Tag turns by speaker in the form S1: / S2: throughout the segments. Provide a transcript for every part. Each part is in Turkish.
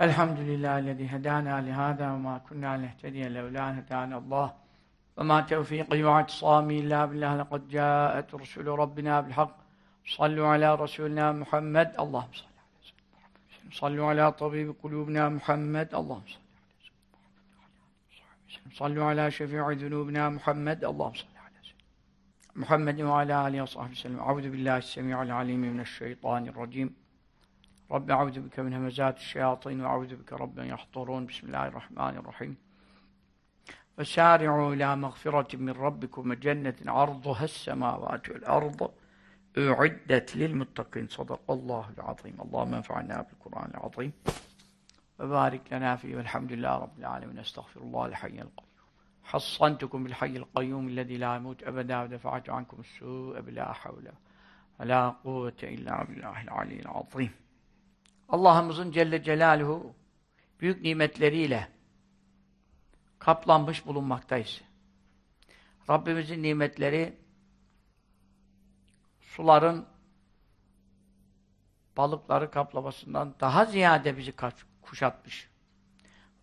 S1: الحمد لله الذي هدانا لهذا وما كنا لنهتدي لولا أن هدانا الله. وما توفيقي واعتصامي إلا بالله لقد جاءت رسل ربنا بالحق. صلوا على رسولنا محمد اللهم صل على سيدنا محمد. صلوا على طبيب قلوبنا محمد اللهم صل على محمد. صلوا على شفيع ذنوبنا محمد اللهم صل على سيدنا محمد وعلى آله وصحبه وسلم. أعوذ بالله السميع العليم من الشيطان الرجيم. رب أعوذ بك من همزات الشياطين وأعوذ بك رب أن يحضرون. بسم الله الرحمن الرحيم. وسارعوا إلى مغفرة من ربكم وجنة عرضها السماوات والأرض. أعدت للمتقين صدق الله العظيم. اللهم انفعنا بالقرآن العظيم. وبارك لنا فيه والحمد لله رب العالمين. أستغفر الله الحي القيوم. حصنتكم بالحي القيوم الذي لا يموت أبدا ودفعت عنكم السوء بلا حول ولا قوة إلا بالله العلي العظيم. Allah'ımızın Celle Celaluhu büyük nimetleriyle kaplanmış bulunmaktayız. Rabbimizin nimetleri suların balıkları kaplamasından daha ziyade bizi kuşatmış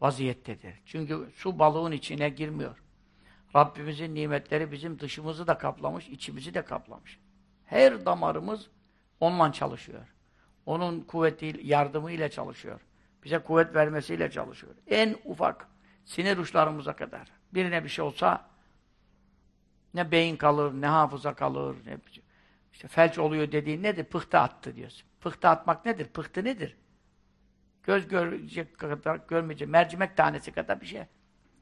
S1: vaziyettedir. Çünkü su balığın içine girmiyor. Rabbimizin nimetleri bizim dışımızı da kaplamış, içimizi de kaplamış. Her damarımız onunla çalışıyor. Onun kuvveti, yardımıyla çalışıyor. Bize kuvvet vermesiyle çalışıyor. En ufak sinir uçlarımıza kadar. Birine bir şey olsa ne beyin kalır, ne hafıza kalır, ne işte felç oluyor dediğin nedir? Pıhtı attı diyorsun. Pıhtı atmak nedir? Pıhtı nedir? Göz görecek kadar, görmeyecek, mercimek tanesi kadar bir şey.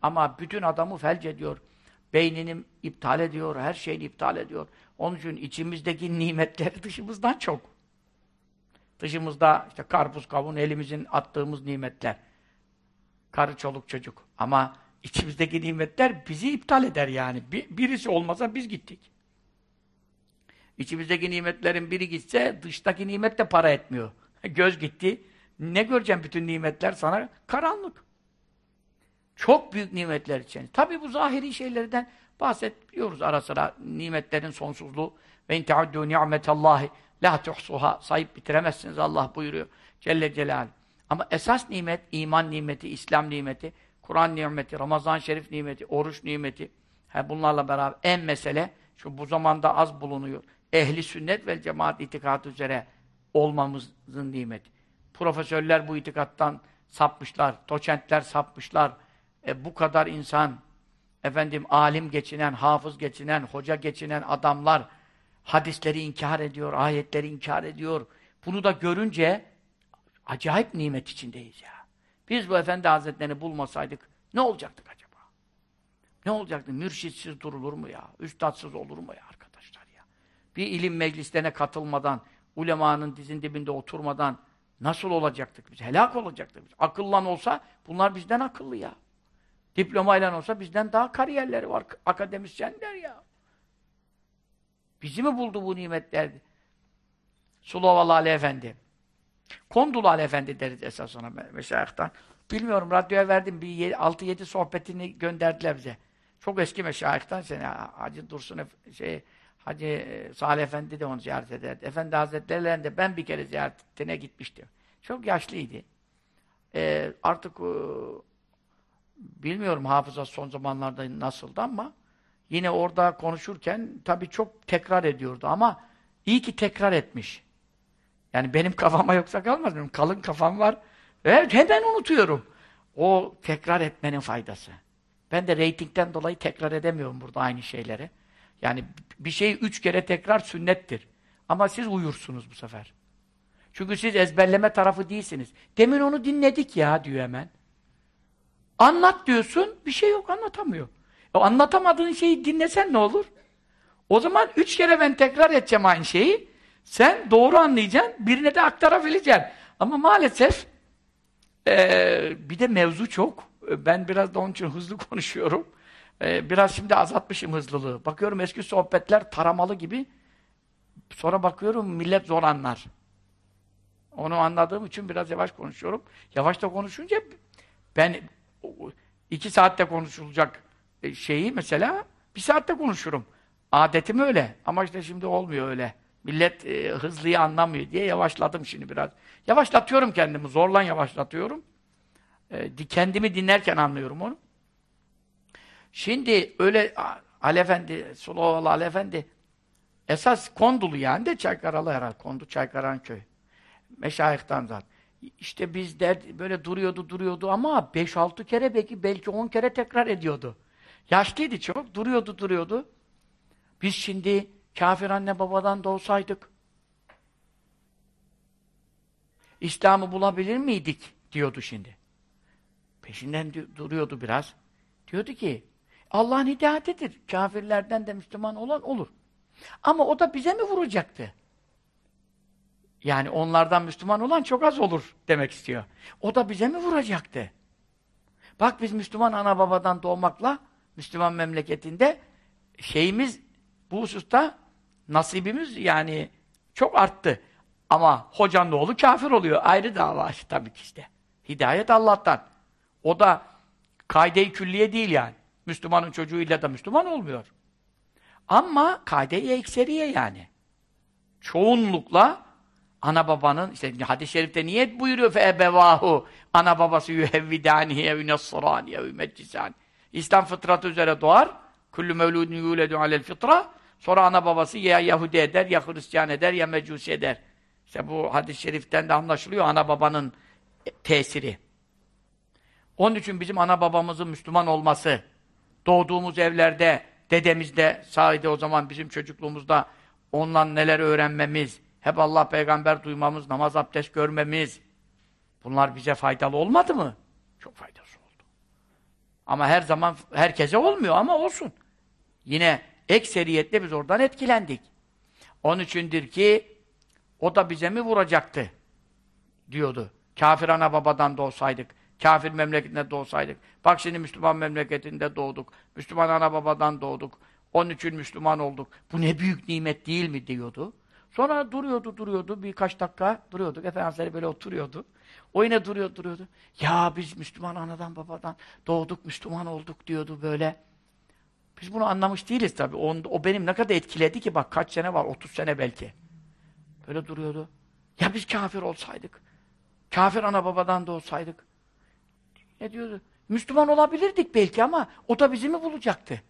S1: Ama bütün adamı felç ediyor. Beynini iptal ediyor, her şeyini iptal ediyor. Onun için içimizdeki nimetleri dışımızdan çok. Dışımızda işte karpuz, kavun, elimizin attığımız nimetler. Karı, çoluk, çocuk. Ama içimizdeki nimetler bizi iptal eder yani. Bir, birisi olmasa biz gittik. İçimizdeki nimetlerin biri gitse dıştaki nimet de para etmiyor. Göz gitti. Ne göreceğim bütün nimetler sana? Karanlık. Çok büyük nimetler için. Tabi bu zahiri şeylerden bahsediyoruz ara sıra. Nimetlerin sonsuzluğu. Ve in teuddu ni'metallahi La tuhsuha sayıp bitiremezsiniz Allah buyuruyor. Celle Celal. Ama esas nimet, iman nimeti, İslam nimeti, Kur'an nimeti, Ramazan Şerif nimeti, oruç nimeti. He bunlarla beraber en mesele, şu bu zamanda az bulunuyor. Ehli sünnet ve cemaat itikadı üzere olmamızın nimeti. Profesörler bu itikattan sapmışlar, doçentler sapmışlar. E, bu kadar insan, efendim alim geçinen, hafız geçinen, hoca geçinen adamlar, hadisleri inkar ediyor, ayetleri inkar ediyor. Bunu da görünce acayip nimet içindeyiz ya. Biz bu Efendi Hazretlerini bulmasaydık ne olacaktık acaba? Ne olacaktı? Mürşitsiz durulur mu ya? Üstadsız olur mu ya arkadaşlar ya? Bir ilim meclislerine katılmadan, ulemanın dizin dibinde oturmadan nasıl olacaktık biz? Helak olacaktık biz. Akıllan olsa bunlar bizden akıllı ya. Diplomayla olsa bizden daha kariyerleri var. Akademisyenler ya. Bizi mi buldu bu nimetler? Suluvalı Ali Efendi. Kondulu Ali Efendi deriz esas ona meşayihtan. Bilmiyorum, radyoya verdim. Bir 6-7 sohbetini gönderdiler bize. Çok eski meşayihtan seni Hacı Dursun şey Hacı e, Salih Efendi de onu ziyaret ederdi. Efendi Hazretleri'yle de ben bir kere ziyaretine gitmiştim. Çok yaşlıydı. Ee, artık e, bilmiyorum hafıza son zamanlarda nasıldı ama yine orada konuşurken tabii çok tekrar ediyordu ama iyi ki tekrar etmiş. Yani benim kafama yoksa kalmaz. Benim kalın kafam var. Evet, hemen unutuyorum. O tekrar etmenin faydası. Ben de reytingden dolayı tekrar edemiyorum burada aynı şeyleri. Yani bir şeyi üç kere tekrar sünnettir. Ama siz uyursunuz bu sefer. Çünkü siz ezberleme tarafı değilsiniz. Demin onu dinledik ya diyor hemen. Anlat diyorsun, bir şey yok anlatamıyor. O anlatamadığın şeyi dinlesen ne olur? O zaman üç kere ben tekrar edeceğim aynı şeyi. Sen doğru anlayacaksın, birine de aktarabileceksin. Ama maalesef ee, bir de mevzu çok. Ben biraz da onun için hızlı konuşuyorum. Ee, biraz şimdi azaltmışım hızlılığı. Bakıyorum eski sohbetler taramalı gibi. Sonra bakıyorum millet zor anlar. Onu anladığım için biraz yavaş konuşuyorum. Yavaş da konuşunca ben iki saatte konuşulacak e, şeyi mesela bir saatte konuşurum. Adetim öyle. Ama işte şimdi olmuyor öyle. Millet e, hızlıyı anlamıyor diye yavaşladım şimdi biraz. Yavaşlatıyorum kendimi. Zorla yavaşlatıyorum. E, kendimi dinlerken anlıyorum onu. Şimdi öyle Ali Efendi, Sulaoğlu Ali Efendi esas Kondulu yani de Çaykaralı herhalde. Kondu Çaykaran köy. Meşayihtan zaten. İşte biz der, böyle duruyordu duruyordu ama 5-6 kere belki belki 10 kere tekrar ediyordu. Yaşlıydı çok. Duruyordu duruyordu. Biz şimdi kafir anne babadan doğsaydık İslam'ı bulabilir miydik diyordu şimdi. Peşinden duruyordu biraz. Diyordu ki Allah'ın hidayetidir. Kafirlerden de Müslüman olan olur. Ama o da bize mi vuracaktı? Yani onlardan Müslüman olan çok az olur demek istiyor. O da bize mi vuracaktı? Bak biz Müslüman ana babadan doğmakla Müslüman memleketinde şeyimiz bu hususta nasibimiz yani çok arttı. Ama hocanın oğlu kafir oluyor. Ayrı dava tabii ki işte. Hidayet Allah'tan. O da kaide-i külliye değil yani. Müslümanın çocuğuyla da Müslüman olmuyor. Ama kaide-i ekseriye yani. Çoğunlukla ana babanın, işte hadis-i şerifte niyet buyuruyor fe ebevahu ana babası yuhevvidanihi ev nasrani ev meccisani. İslam fıtratı üzere doğar. Kullu mevludun yuledu alel fıtra. Sonra ana babası ya Yahudi eder, ya Hristiyan eder, ya Mecusi eder. İşte bu hadis-i şeriften de anlaşılıyor ana babanın tesiri. Onun için bizim ana babamızın Müslüman olması, doğduğumuz evlerde, dedemizde, sahide o zaman bizim çocukluğumuzda ondan neler öğrenmemiz, hep Allah peygamber duymamız, namaz abdest görmemiz, bunlar bize faydalı olmadı mı? Çok faydası oldu. Ama her zaman herkese olmuyor ama olsun. Yine ekseriyetle biz oradan etkilendik. Onun içindir ki o da bize mi vuracaktı? Diyordu. Kafir ana babadan doğsaydık, kafir memleketinde doğsaydık. Bak şimdi Müslüman memleketinde doğduk. Müslüman ana babadan doğduk. Onun için Müslüman olduk. Bu ne büyük nimet değil mi diyordu. Sonra duruyordu, duruyordu. Birkaç dakika duruyorduk. Efendimiz böyle oturuyordu. O yine duruyor, duruyordu. Ya biz Müslüman anadan babadan doğduk, Müslüman olduk diyordu böyle. Biz bunu anlamış değiliz tabii. O, o benim ne kadar etkiledi ki bak kaç sene var, 30 sene belki. Böyle duruyordu. Ya biz kafir olsaydık? Kafir ana babadan da olsaydık? Ne diyordu? Müslüman olabilirdik belki ama o da bizi mi bulacaktı?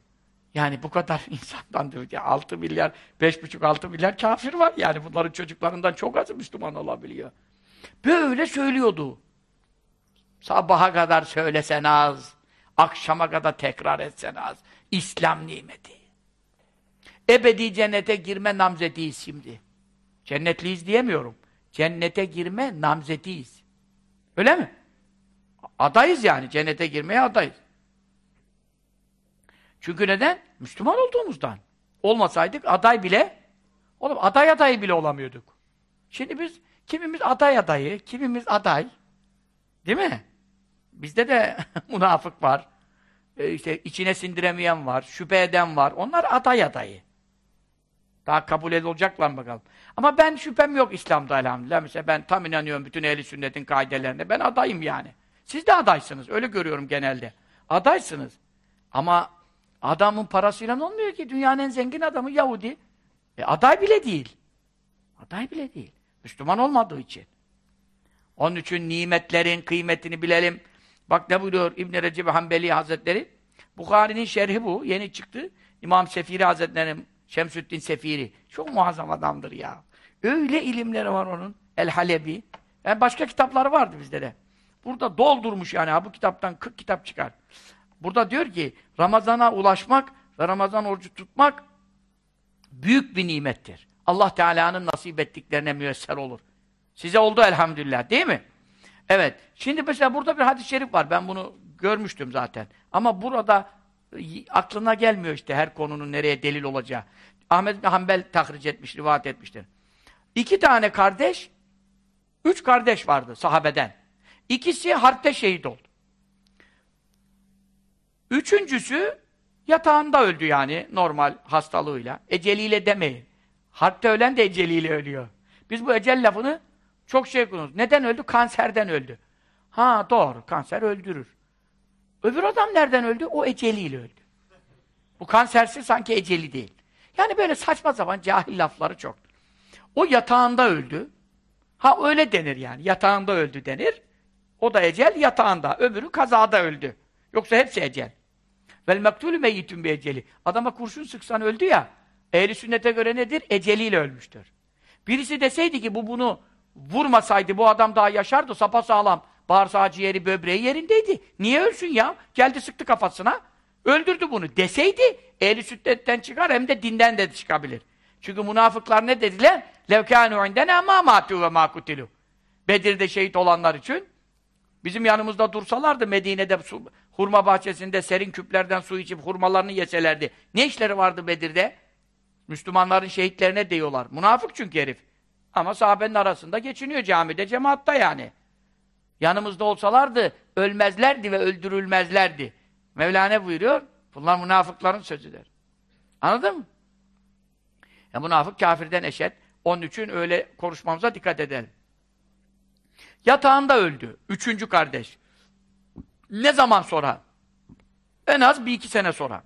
S1: Yani bu kadar insandan diyor ki 6 milyar, 5,5-6 milyar kafir var. Yani bunların çocuklarından çok az Müslüman olabiliyor. Böyle söylüyordu. Sabaha kadar söylesen az, akşama kadar tekrar etsen az. İslam nimeti. Ebedi cennete girme namzediyiz şimdi. Cennetliyiz diyemiyorum. Cennete girme namzediyiz. Öyle mi? Adayız yani. Cennete girmeye adayız. Çünkü neden? Müslüman olduğumuzdan. Olmasaydık aday bile oğlum aday adayı bile olamıyorduk. Şimdi biz kimimiz aday adayı, kimimiz aday. Değil mi? Bizde de münafık var. Ee, işte içine sindiremeyen var, şüphe eden var. Onlar aday adayı. Daha kabul edilecekler bakalım. Ama ben şüphem yok İslam'da elhamdülillah. Mesela ben tam inanıyorum bütün ehli sünnetin kaidelerine. Ben adayım yani. Siz de adaysınız. Öyle görüyorum genelde. Adaysınız. Ama adamın parasıyla olmuyor ki. Dünyanın en zengin adamı Yahudi. E, aday bile değil. Aday bile değil. Müslüman olmadığı için. Onun için nimetlerin kıymetini bilelim. Bak ne buyuruyor İbn-i Recep Hanbeli Hazretleri? Bukhari'nin şerhi bu. Yeni çıktı. İmam Sefiri Hazretleri'nin Şemsüddin Sefiri. Çok muazzam adamdır ya. Öyle ilimleri var onun. El Halebi. Yani başka kitapları vardı bizde de. Burada doldurmuş yani. Ha, bu kitaptan 40 kitap çıkar. Burada diyor ki Ramazan'a ulaşmak ve Ramazan orucu tutmak büyük bir nimettir. Allah Teala'nın nasip ettiklerine müyesser olur. Size oldu elhamdülillah değil mi? Evet. Şimdi mesela burada bir hadis-i şerif var. Ben bunu görmüştüm zaten. Ama burada aklına gelmiyor işte her konunun nereye delil olacağı. Ahmet bin Hanbel tahric etmiş, rivayet etmiştir. İki tane kardeş, üç kardeş vardı sahabeden. İkisi harpte şehit oldu. Üçüncüsü yatağında öldü yani normal hastalığıyla. Eceliyle demeyin. Harpte ölen de eceliyle ölüyor. Biz bu ecel lafını çok şey konuşuyoruz. Neden öldü? Kanserden öldü. Ha doğru, kanser öldürür. Öbür adam nereden öldü? O eceliyle öldü. Bu kansersiz sanki eceli değil. Yani böyle saçma sapan cahil lafları çok. O yatağında öldü. Ha öyle denir yani. Yatağında öldü denir. O da ecel yatağında. Öbürü kazada öldü. Yoksa hepsi ecel. Vel mektulü meyyitün bir eceli. Adama kurşun sıksan öldü ya. Ehli sünnete göre nedir? Eceliyle ölmüştür. Birisi deseydi ki bu bunu vurmasaydı bu adam daha yaşardı sapasağlam. Bağırsağı, ciğeri, böbreği yerindeydi. Niye ölsün ya? Geldi sıktı kafasına. Öldürdü bunu. Deseydi ehli sünnetten çıkar hem de dinden de çıkabilir. Çünkü münafıklar ne dediler? levkânû indene mâ mâtû ve mâ kutilû. Bedir'de şehit olanlar için bizim yanımızda dursalardı Medine'de su, hurma bahçesinde serin küplerden su içip hurmalarını yeselerdi. Ne işleri vardı Bedir'de? Müslümanların şehitlerine diyorlar. Münafık çünkü herif. Ama sahabenin arasında geçiniyor camide, cemaatta yani. Yanımızda olsalardı ölmezlerdi ve öldürülmevlerdi. Mevlana buyuruyor? Bunlar münafıkların sözüdür. Anladın mı? Ya münafık kafirden eşit. Onun için öyle konuşmamıza dikkat edelim. Yatağında öldü. Üçüncü kardeş. Ne zaman sonra? En az bir iki sene sonra.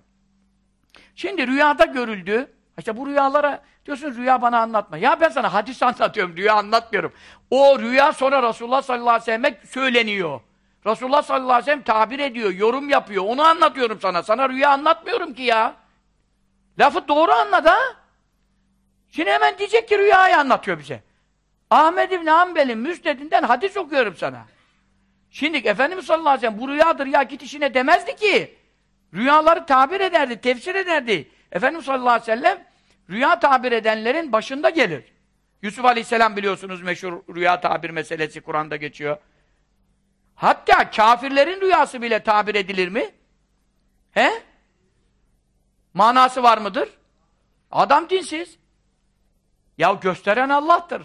S1: Şimdi rüyada görüldü. İşte bu rüyalara diyorsun rüya bana anlatma. Ya ben sana hadis anlatıyorum, rüya anlatmıyorum. O rüya sonra Resulullah sallallahu aleyhi ve sellem'e söyleniyor. Resulullah sallallahu aleyhi ve sellem tabir ediyor, yorum yapıyor. Onu anlatıyorum sana. Sana rüya anlatmıyorum ki ya. Lafı doğru anla da. Şimdi hemen diyecek ki rüyayı anlatıyor bize. Ahmed İbni Hanbel'in müsnedinden hadis okuyorum sana. Şimdi Efendimiz sallallahu aleyhi ve sellem bu rüyadır ya git işine demezdi ki. Rüyaları tabir ederdi, tefsir ederdi. Efendimiz sallallahu aleyhi ve sellem rüya tabir edenlerin başında gelir. Yusuf aleyhisselam biliyorsunuz meşhur rüya tabir meselesi Kur'an'da geçiyor. Hatta kafirlerin rüyası bile tabir edilir mi? He? Manası var mıdır? Adam dinsiz. Ya gösteren Allah'tır.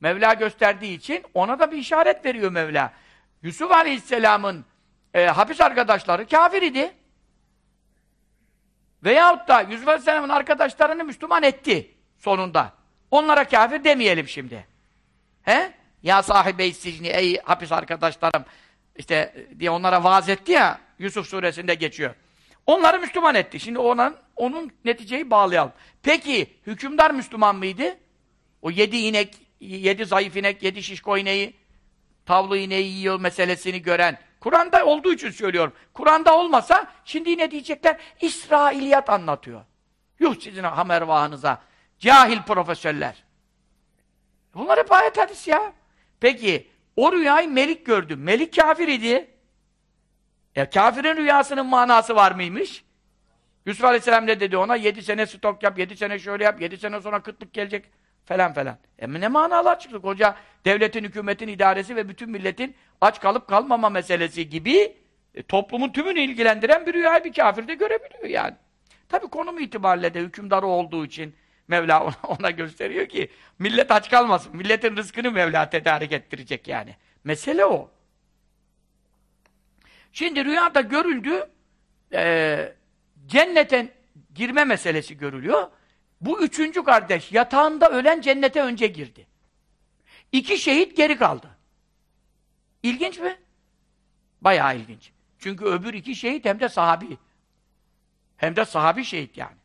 S1: Mevla gösterdiği için ona da bir işaret veriyor Mevla. Yusuf Aleyhisselam'ın e, hapis arkadaşları kafir idi. Veyahut da Yusuf Aleyhisselam'ın arkadaşlarını Müslüman etti sonunda. Onlara kafir demeyelim şimdi. He? Ya sahibe sicni ey hapis arkadaşlarım işte diye onlara vaaz etti ya Yusuf suresinde geçiyor. Onları Müslüman etti. Şimdi onun, onun neticeyi bağlayalım. Peki hükümdar Müslüman mıydı? O yedi inek, yedi zayıf inek, yedi şişko ineği, tavlu ineği yiyor meselesini gören. Kur'an'da olduğu için söylüyorum. Kur'an'da olmasa şimdi yine diyecekler İsrailiyat anlatıyor. Yuh sizin hamervahınıza. Cahil profesörler. Bunlar hep ayet hadis ya. Peki o rüyayı Melik gördü. Melik kafir idi. E kafirin rüyasının manası var mıymış? Yusuf Aleyhisselam ne dedi ona? Yedi sene stok yap, yedi sene şöyle yap, yedi sene sonra kıtlık gelecek falan falan. E ne manalar çıktı? Koca devletin, hükümetin idaresi ve bütün milletin aç kalıp kalmama meselesi gibi e, toplumun tümünü ilgilendiren bir rüyayı bir kafir de görebiliyor yani. Tabi konum itibariyle de hükümdarı olduğu için Mevla ona, ona gösteriyor ki millet aç kalmasın. Milletin rızkını Mevla tedarik ettirecek yani. Mesele o. Şimdi rüyada görüldü e, cennete girme meselesi görülüyor. Bu üçüncü kardeş yatağında ölen cennete önce girdi. İki şehit geri kaldı. İlginç mi? Bayağı ilginç. Çünkü öbür iki şehit hem de sahabi. Hem de sahabi şehit yani.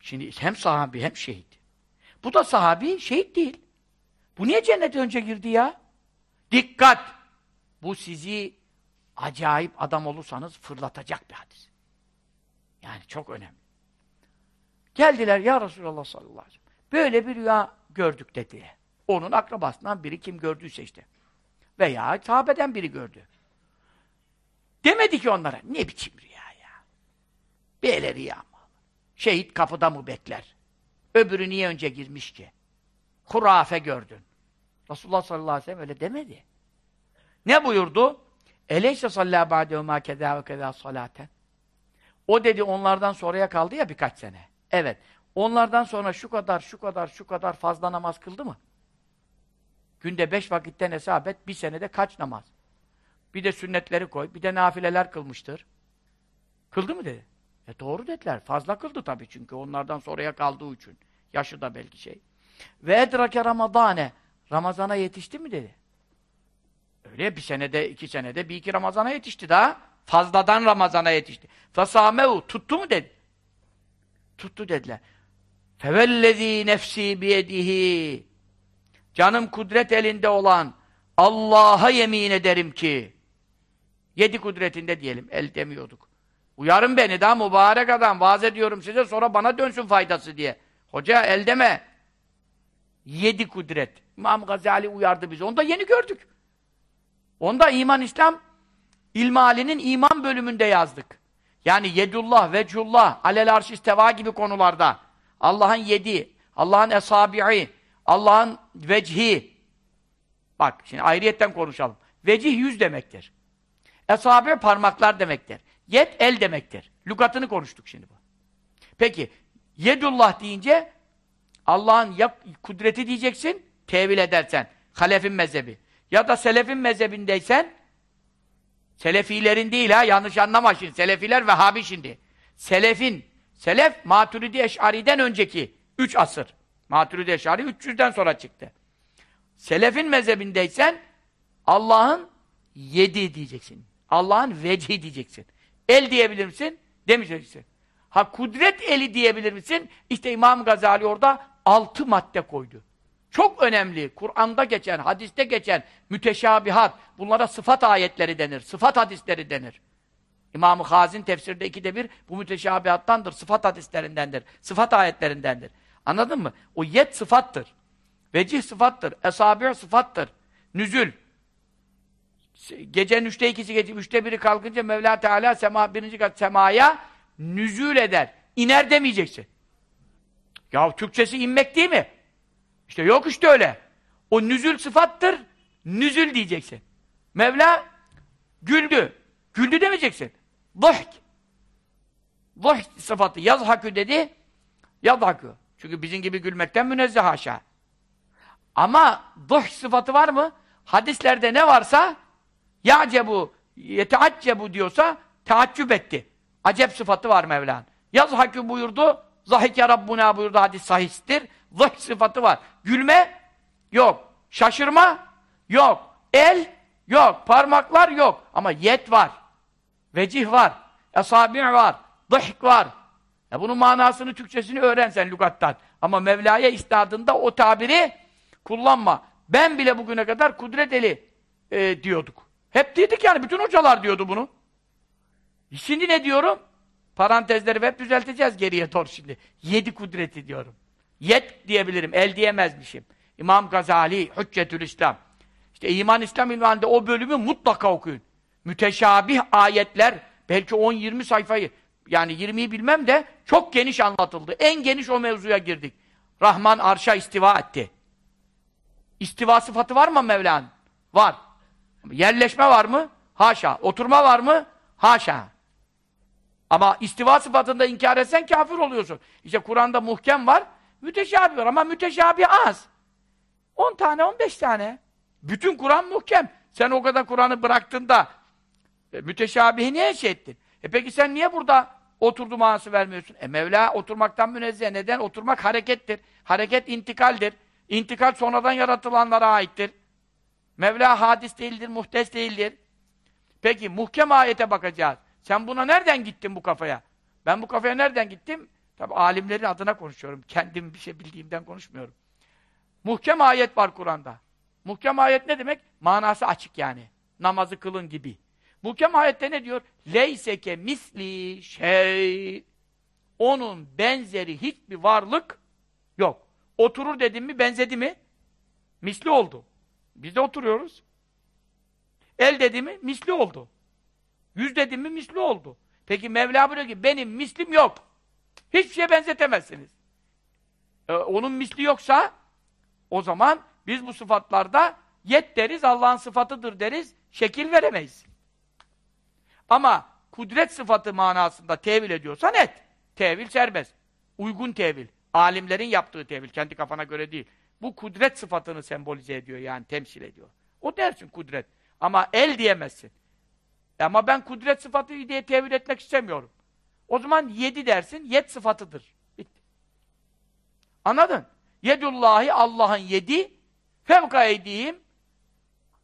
S1: Şimdi hem sahabi hem şehit. Bu da sahabi, şehit değil. Bu niye cennete önce girdi ya? Dikkat! Bu sizi acayip adam olursanız fırlatacak bir hadis. Yani çok önemli. Geldiler ya Resulallah sallallahu aleyhi ve sellem. Böyle bir rüya gördük dedi. Onun akrabasından biri kim gördüyse işte. Veya sahabeden biri gördü. Demedi ki onlara, ne biçim rüya ya? Böyle rüya mı? Şehit kapıda mı bekler? Öbürü niye önce girmiş ki? Hurafe gördün. Resulullah sallallahu aleyhi ve sellem öyle demedi. Ne buyurdu? Eleyse sallâ ba'dehumâ kezâ ve kezâ salâten. O dedi onlardan sonraya kaldı ya birkaç sene. Evet. Onlardan sonra şu kadar, şu kadar, şu kadar fazla namaz kıldı mı? Günde beş vakitten hesap et, bir senede kaç namaz? Bir de sünnetleri koy, bir de nafileler kılmıştır. Kıldı mı dedi. E doğru dediler. Fazla kıldı tabii çünkü onlardan sonraya kaldığı için. Yaşı da belki şey. Ve edrake ramadane. Ramazana yetişti mi dedi. Öyle bir senede, iki senede bir iki Ramazana yetişti daha. Fazladan Ramazana yetişti. Fasamehu tuttu mu dedi. Tuttu dediler. Fevellezî nefsî biyedihi Canım kudret elinde olan Allah'a yemin ederim ki yedi kudretinde diyelim. El demiyorduk. Uyarın beni daha mübarek adam. Vaaz ediyorum size sonra bana dönsün faydası diye. Hoca el deme. Yedi kudret. İmam Gazali uyardı bizi. Onu da yeni gördük. Onda iman İslam İlmali'nin iman bölümünde yazdık. Yani yedullah, vecullah, alel arş isteva gibi konularda Allah'ın yedi, Allah'ın esabi'i, Allah'ın vecihi. Bak şimdi ayrıyetten konuşalım. Vecih yüz demektir. Esabi parmaklar demektir. Yet el demektir. Lügatını konuştuk şimdi bu. Peki yedullah deyince Allah'ın ya kudreti diyeceksin, tevil edersen. Halefin mezhebi. Ya da selefin mezhebindeysen Selefilerin değil ha, yanlış anlama şimdi. Selefiler Vehhabi şimdi. Selefin, Selef, Maturidi Eş'ari'den önceki 3 asır. Maturidi Eş'ari 300'den sonra çıktı. Selefin mezhebindeysen Allah'ın yedi diyeceksin. Allah'ın vecihi diyeceksin. El diyebilir misin? Demeyeceksin. Ha kudret eli diyebilir misin? İşte İmam Gazali orada altı madde koydu. Çok önemli. Kur'an'da geçen, hadiste geçen müteşabihat. Bunlara sıfat ayetleri denir. Sıfat hadisleri denir. İmam-ı Hazin tefsirde ikide bir bu müteşabihattandır. Sıfat hadislerindendir. Sıfat ayetlerindendir. Anladın mı? O yet sıfattır. Vecih sıfattır. Esabi sıfattır. Nüzül. Gecenin üçte ikisi gece, üçte biri kalkınca Mevla Teala sema, birinci kat semaya nüzül eder. İner demeyeceksin. Ya Türkçesi inmek değil mi? İşte yok işte öyle. O nüzül sıfattır, nüzül diyeceksin. Mevla güldü. Güldü demeyeceksin. Zahk. Zahk sıfatı. Yazhakü dedi. Yazhakü. Çünkü bizim gibi gülmekten münezzeh haşa. Ama zahk sıfatı var mı? Hadislerde ne varsa yacebu, yeteaccebu diyorsa teaccüp etti. Acep sıfatı var Mevla'nın. Yazhakü buyurdu. Zahike Rabbuna buyurdu hadis sahihtir. Zıh sıfatı var. Gülme yok. Şaşırma yok. El yok. Parmaklar yok. Ama yet var. Vecih var. Esabi' var. Dıhk var. Ya bunun manasını, Türkçesini öğren sen lügattan. Ama Mevla'ya istadında o tabiri kullanma. Ben bile bugüne kadar kudret eli e, diyorduk. Hep dedik yani. Bütün hocalar diyordu bunu. Şimdi ne diyorum? Parantezleri hep düzelteceğiz geriye doğru şimdi. Yedi kudreti diyorum. Yet diyebilirim, el diyemezmişim. İmam Gazali, Hüccetül İslam. İşte İman İslam ilminde o bölümü mutlaka okuyun. Müteşabih ayetler, belki 10-20 sayfayı, yani 20'yi bilmem de çok geniş anlatıldı. En geniş o mevzuya girdik. Rahman arşa istiva etti. İstiva sıfatı var mı Mevla'nın? Var. Yerleşme var mı? Haşa. Oturma var mı? Haşa. Ama istiva sıfatında inkar etsen kafir oluyorsun. İşte Kur'an'da muhkem var, müteşabih var ama müteşabih az. 10 tane, 15 tane. Bütün Kur'an muhkem. Sen o kadar Kur'an'ı bıraktın da e, müteşabihi niye şey ettin? E peki sen niye burada oturdu manası vermiyorsun? E Mevla oturmaktan münezzeh. Neden? Oturmak harekettir. Hareket intikaldir. İntikal sonradan yaratılanlara aittir. Mevla hadis değildir, muhtes değildir. Peki muhkem ayete bakacağız. Sen buna nereden gittin bu kafaya? Ben bu kafaya nereden gittim? Tabi alimlerin adına konuşuyorum. Kendim bir şey bildiğimden konuşmuyorum. Muhkem ayet var Kur'an'da. Muhkem ayet ne demek? Manası açık yani. Namazı kılın gibi. Muhkem ayette ne diyor? Leyseke misli şey. Onun benzeri hiçbir varlık yok. Oturur dedim mi benzedi mi? Misli oldu. Biz de oturuyoruz. El dedi mi? Misli oldu. Yüz dedim mi misli oldu. Peki Mevla buyuruyor ki benim mislim yok. Hiçbir şeye benzetemezsiniz. Ee, onun misli yoksa o zaman biz bu sıfatlarda yet deriz, Allah'ın sıfatıdır deriz, şekil veremeyiz. Ama kudret sıfatı manasında tevil ediyorsan et. Tevil serbest. Uygun tevil. Alimlerin yaptığı tevil. Kendi kafana göre değil. Bu kudret sıfatını sembolize ediyor yani temsil ediyor. O dersin kudret. Ama el diyemezsin. Ama ben kudret sıfatı diye tevil etmek istemiyorum. O zaman yedi dersin, yet sıfatıdır. Bitti. Anladın? Yedullahi Allah'ın yedi, fevka eydihim,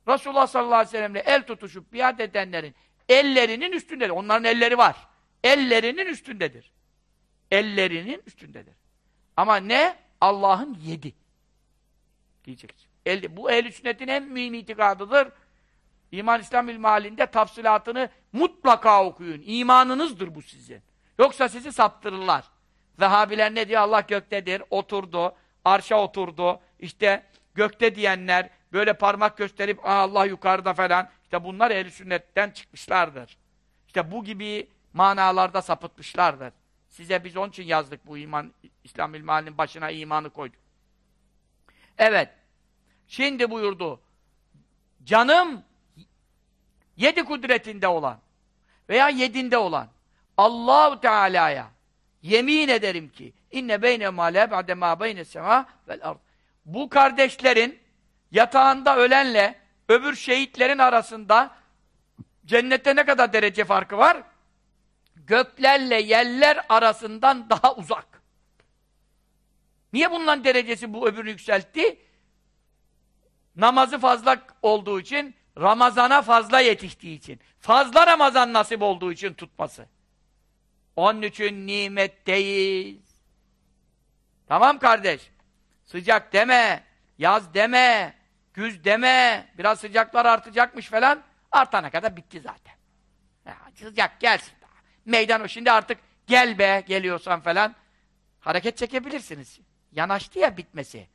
S1: Resulullah sallallahu aleyhi ve sellemle el tutuşup biat edenlerin ellerinin üstündedir. Onların elleri var. Ellerinin üstündedir. Ellerinin üstündedir. Ama ne? Allah'ın yedi. Diyeceksin. El, bu ehl sünnetin en mühim itikadıdır. İman İslam ilmi halinde tafsilatını mutlaka okuyun. İmanınızdır bu sizin. Yoksa sizi saptırırlar. Vehhabiler ne diyor? Allah göktedir, oturdu, arşa oturdu. İşte gökte diyenler böyle parmak gösterip Allah yukarıda falan. İşte bunlar ehl sünnetten çıkmışlardır. İşte bu gibi manalarda sapıtmışlardır. Size biz onun için yazdık bu iman, İslam ilmihalinin başına imanı koyduk. Evet. Şimdi buyurdu. Canım yedi kudretinde olan veya yedinde olan Allahu Teala'ya yemin ederim ki inne beyne ma leb'ade ma beyne sema vel ard. Bu kardeşlerin yatağında ölenle öbür şehitlerin arasında cennette ne kadar derece farkı var? Göklerle yerler arasından daha uzak. Niye bunların derecesi bu öbürünü yükseltti? Namazı fazla olduğu için, Ramazana fazla yetiştiği için, fazla Ramazan nasip olduğu için tutması. Onun için nimetteyiz. Tamam kardeş. Sıcak deme, yaz deme, güz deme, biraz sıcaklar artacakmış falan. Artana kadar bitti zaten. Ya, sıcak gelsin daha. Meydan o şimdi artık gel be geliyorsan falan. Hareket çekebilirsiniz. Yanaştı ya bitmesi.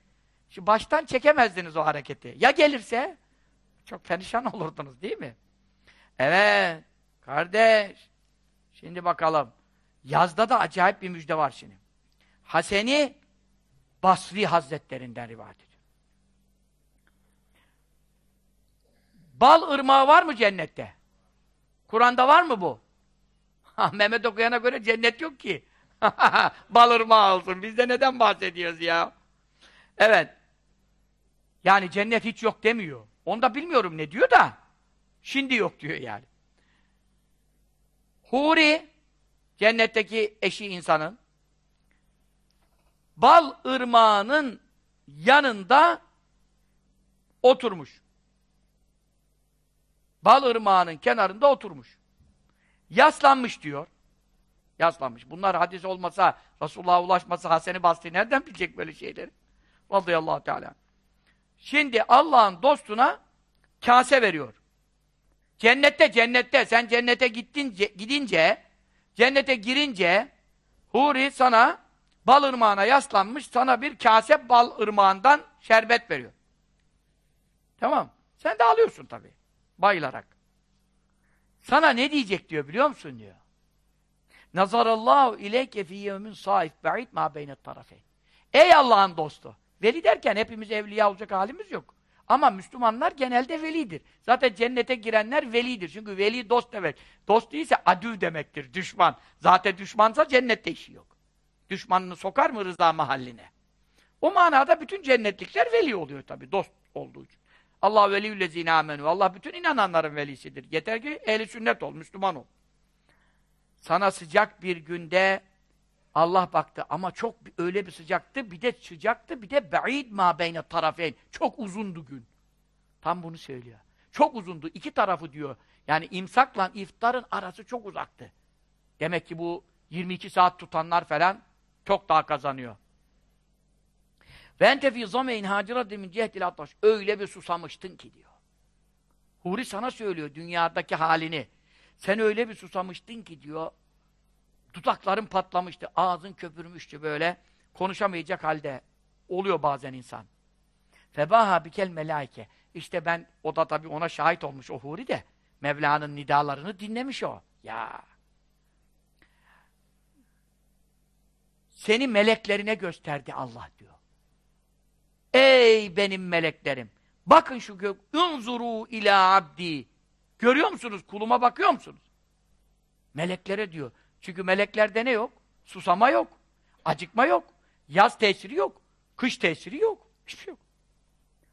S1: Şu baştan çekemezdiniz o hareketi. Ya gelirse? Çok perişan olurdunuz değil mi? Evet. Kardeş. Şimdi bakalım. Yazda da acayip bir müjde var şimdi. Haseni Basri Hazretlerinden rivayet ediyor. Bal ırmağı var mı cennette? Kur'an'da var mı bu? Mehmet okuyana göre cennet yok ki. Bal ırmağı olsun. Biz de neden bahsediyoruz ya? Evet. Yani cennet hiç yok demiyor. Onu da bilmiyorum ne diyor da. Şimdi yok diyor yani. Huri, cennetteki eşi insanın, bal ırmağının yanında oturmuş. Bal ırmağının kenarında oturmuş. Yaslanmış diyor. Yaslanmış. Bunlar hadis olmasa, Resulullah'a ulaşmasa Hasan-ı Basri nereden bilecek böyle şeyleri? Radıyallahu Teala. Şimdi Allah'ın dostuna kase veriyor. Cennette, cennette, sen cennete gittince, gidince, cennete girince, Huri sana bal ırmağına yaslanmış, sana bir kase bal ırmağından şerbet veriyor. Tamam. Sen de alıyorsun tabii. Bayılarak. Sana ne diyecek diyor biliyor musun diyor. Nazarallahu ileyke fî yevmin saif ba'id ma beynet tarafeyn. Ey Allah'ın dostu. Veli derken hepimiz evliya olacak halimiz yok. Ama Müslümanlar genelde velidir. Zaten cennete girenler velidir. Çünkü veli dost demek. Dost değilse adü demektir, düşman. Zaten düşmansa cennette işi yok. Düşmanını sokar mı rıza mahalline? O manada bütün cennetlikler veli oluyor tabi dost olduğu için. Allah veliyyüllezine amenu. Allah bütün inananların velisidir. Yeter ki ehli sünnet ol, Müslüman ol. Sana sıcak bir günde Allah baktı ama çok öyle bir sıcaktı, bir de sıcaktı, bir de ba'id ma beyne tarafeyn. Çok uzundu gün. Tam bunu söylüyor. Çok uzundu. iki tarafı diyor. Yani imsakla iftarın arası çok uzaktı. Demek ki bu 22 saat tutanlar falan çok daha kazanıyor. Ve ente fî zameyn hâciratin min cehdil attaş. Öyle bir susamıştın ki diyor. Huri sana söylüyor dünyadaki halini. Sen öyle bir susamıştın ki diyor. Dudakların patlamıştı, ağzın köpürmüştü böyle. Konuşamayacak halde oluyor bazen insan. Febaha bikel melaike. İşte ben, o da tabii ona şahit olmuş o huri de. Mevla'nın nidalarını dinlemiş o. Ya. Seni meleklerine gösterdi Allah diyor. Ey benim meleklerim! Bakın şu gök, unzuru ila abdi. Görüyor musunuz? Kuluma bakıyor musunuz? Meleklere diyor. Çünkü meleklerde ne yok? Susama yok. Acıkma yok. Yaz tesiri yok. Kış tesiri yok. Hiçbir şey yok.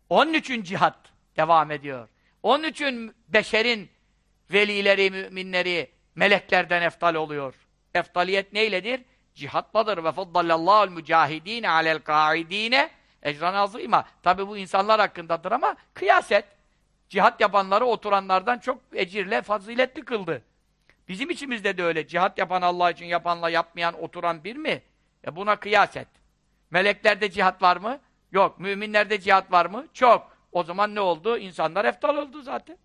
S1: Onun için cihat devam ediyor. Onun için beşerin velileri, müminleri meleklerden eftal oluyor. Eftaliyet neyledir? Cihatladır. Ve faddallallahul mücahidine alel kaidine ecran azîmâ. Tabi bu insanlar hakkındadır ama kıyaset. Cihat yapanları oturanlardan çok ecirle, faziletli kıldı. Bizim içimizde de öyle. Cihat yapan Allah için yapanla yapmayan, oturan bir mi? E buna kıyas et. Meleklerde cihat var mı? Yok. Müminlerde cihat var mı? Çok. O zaman ne oldu? İnsanlar eftal oldu zaten.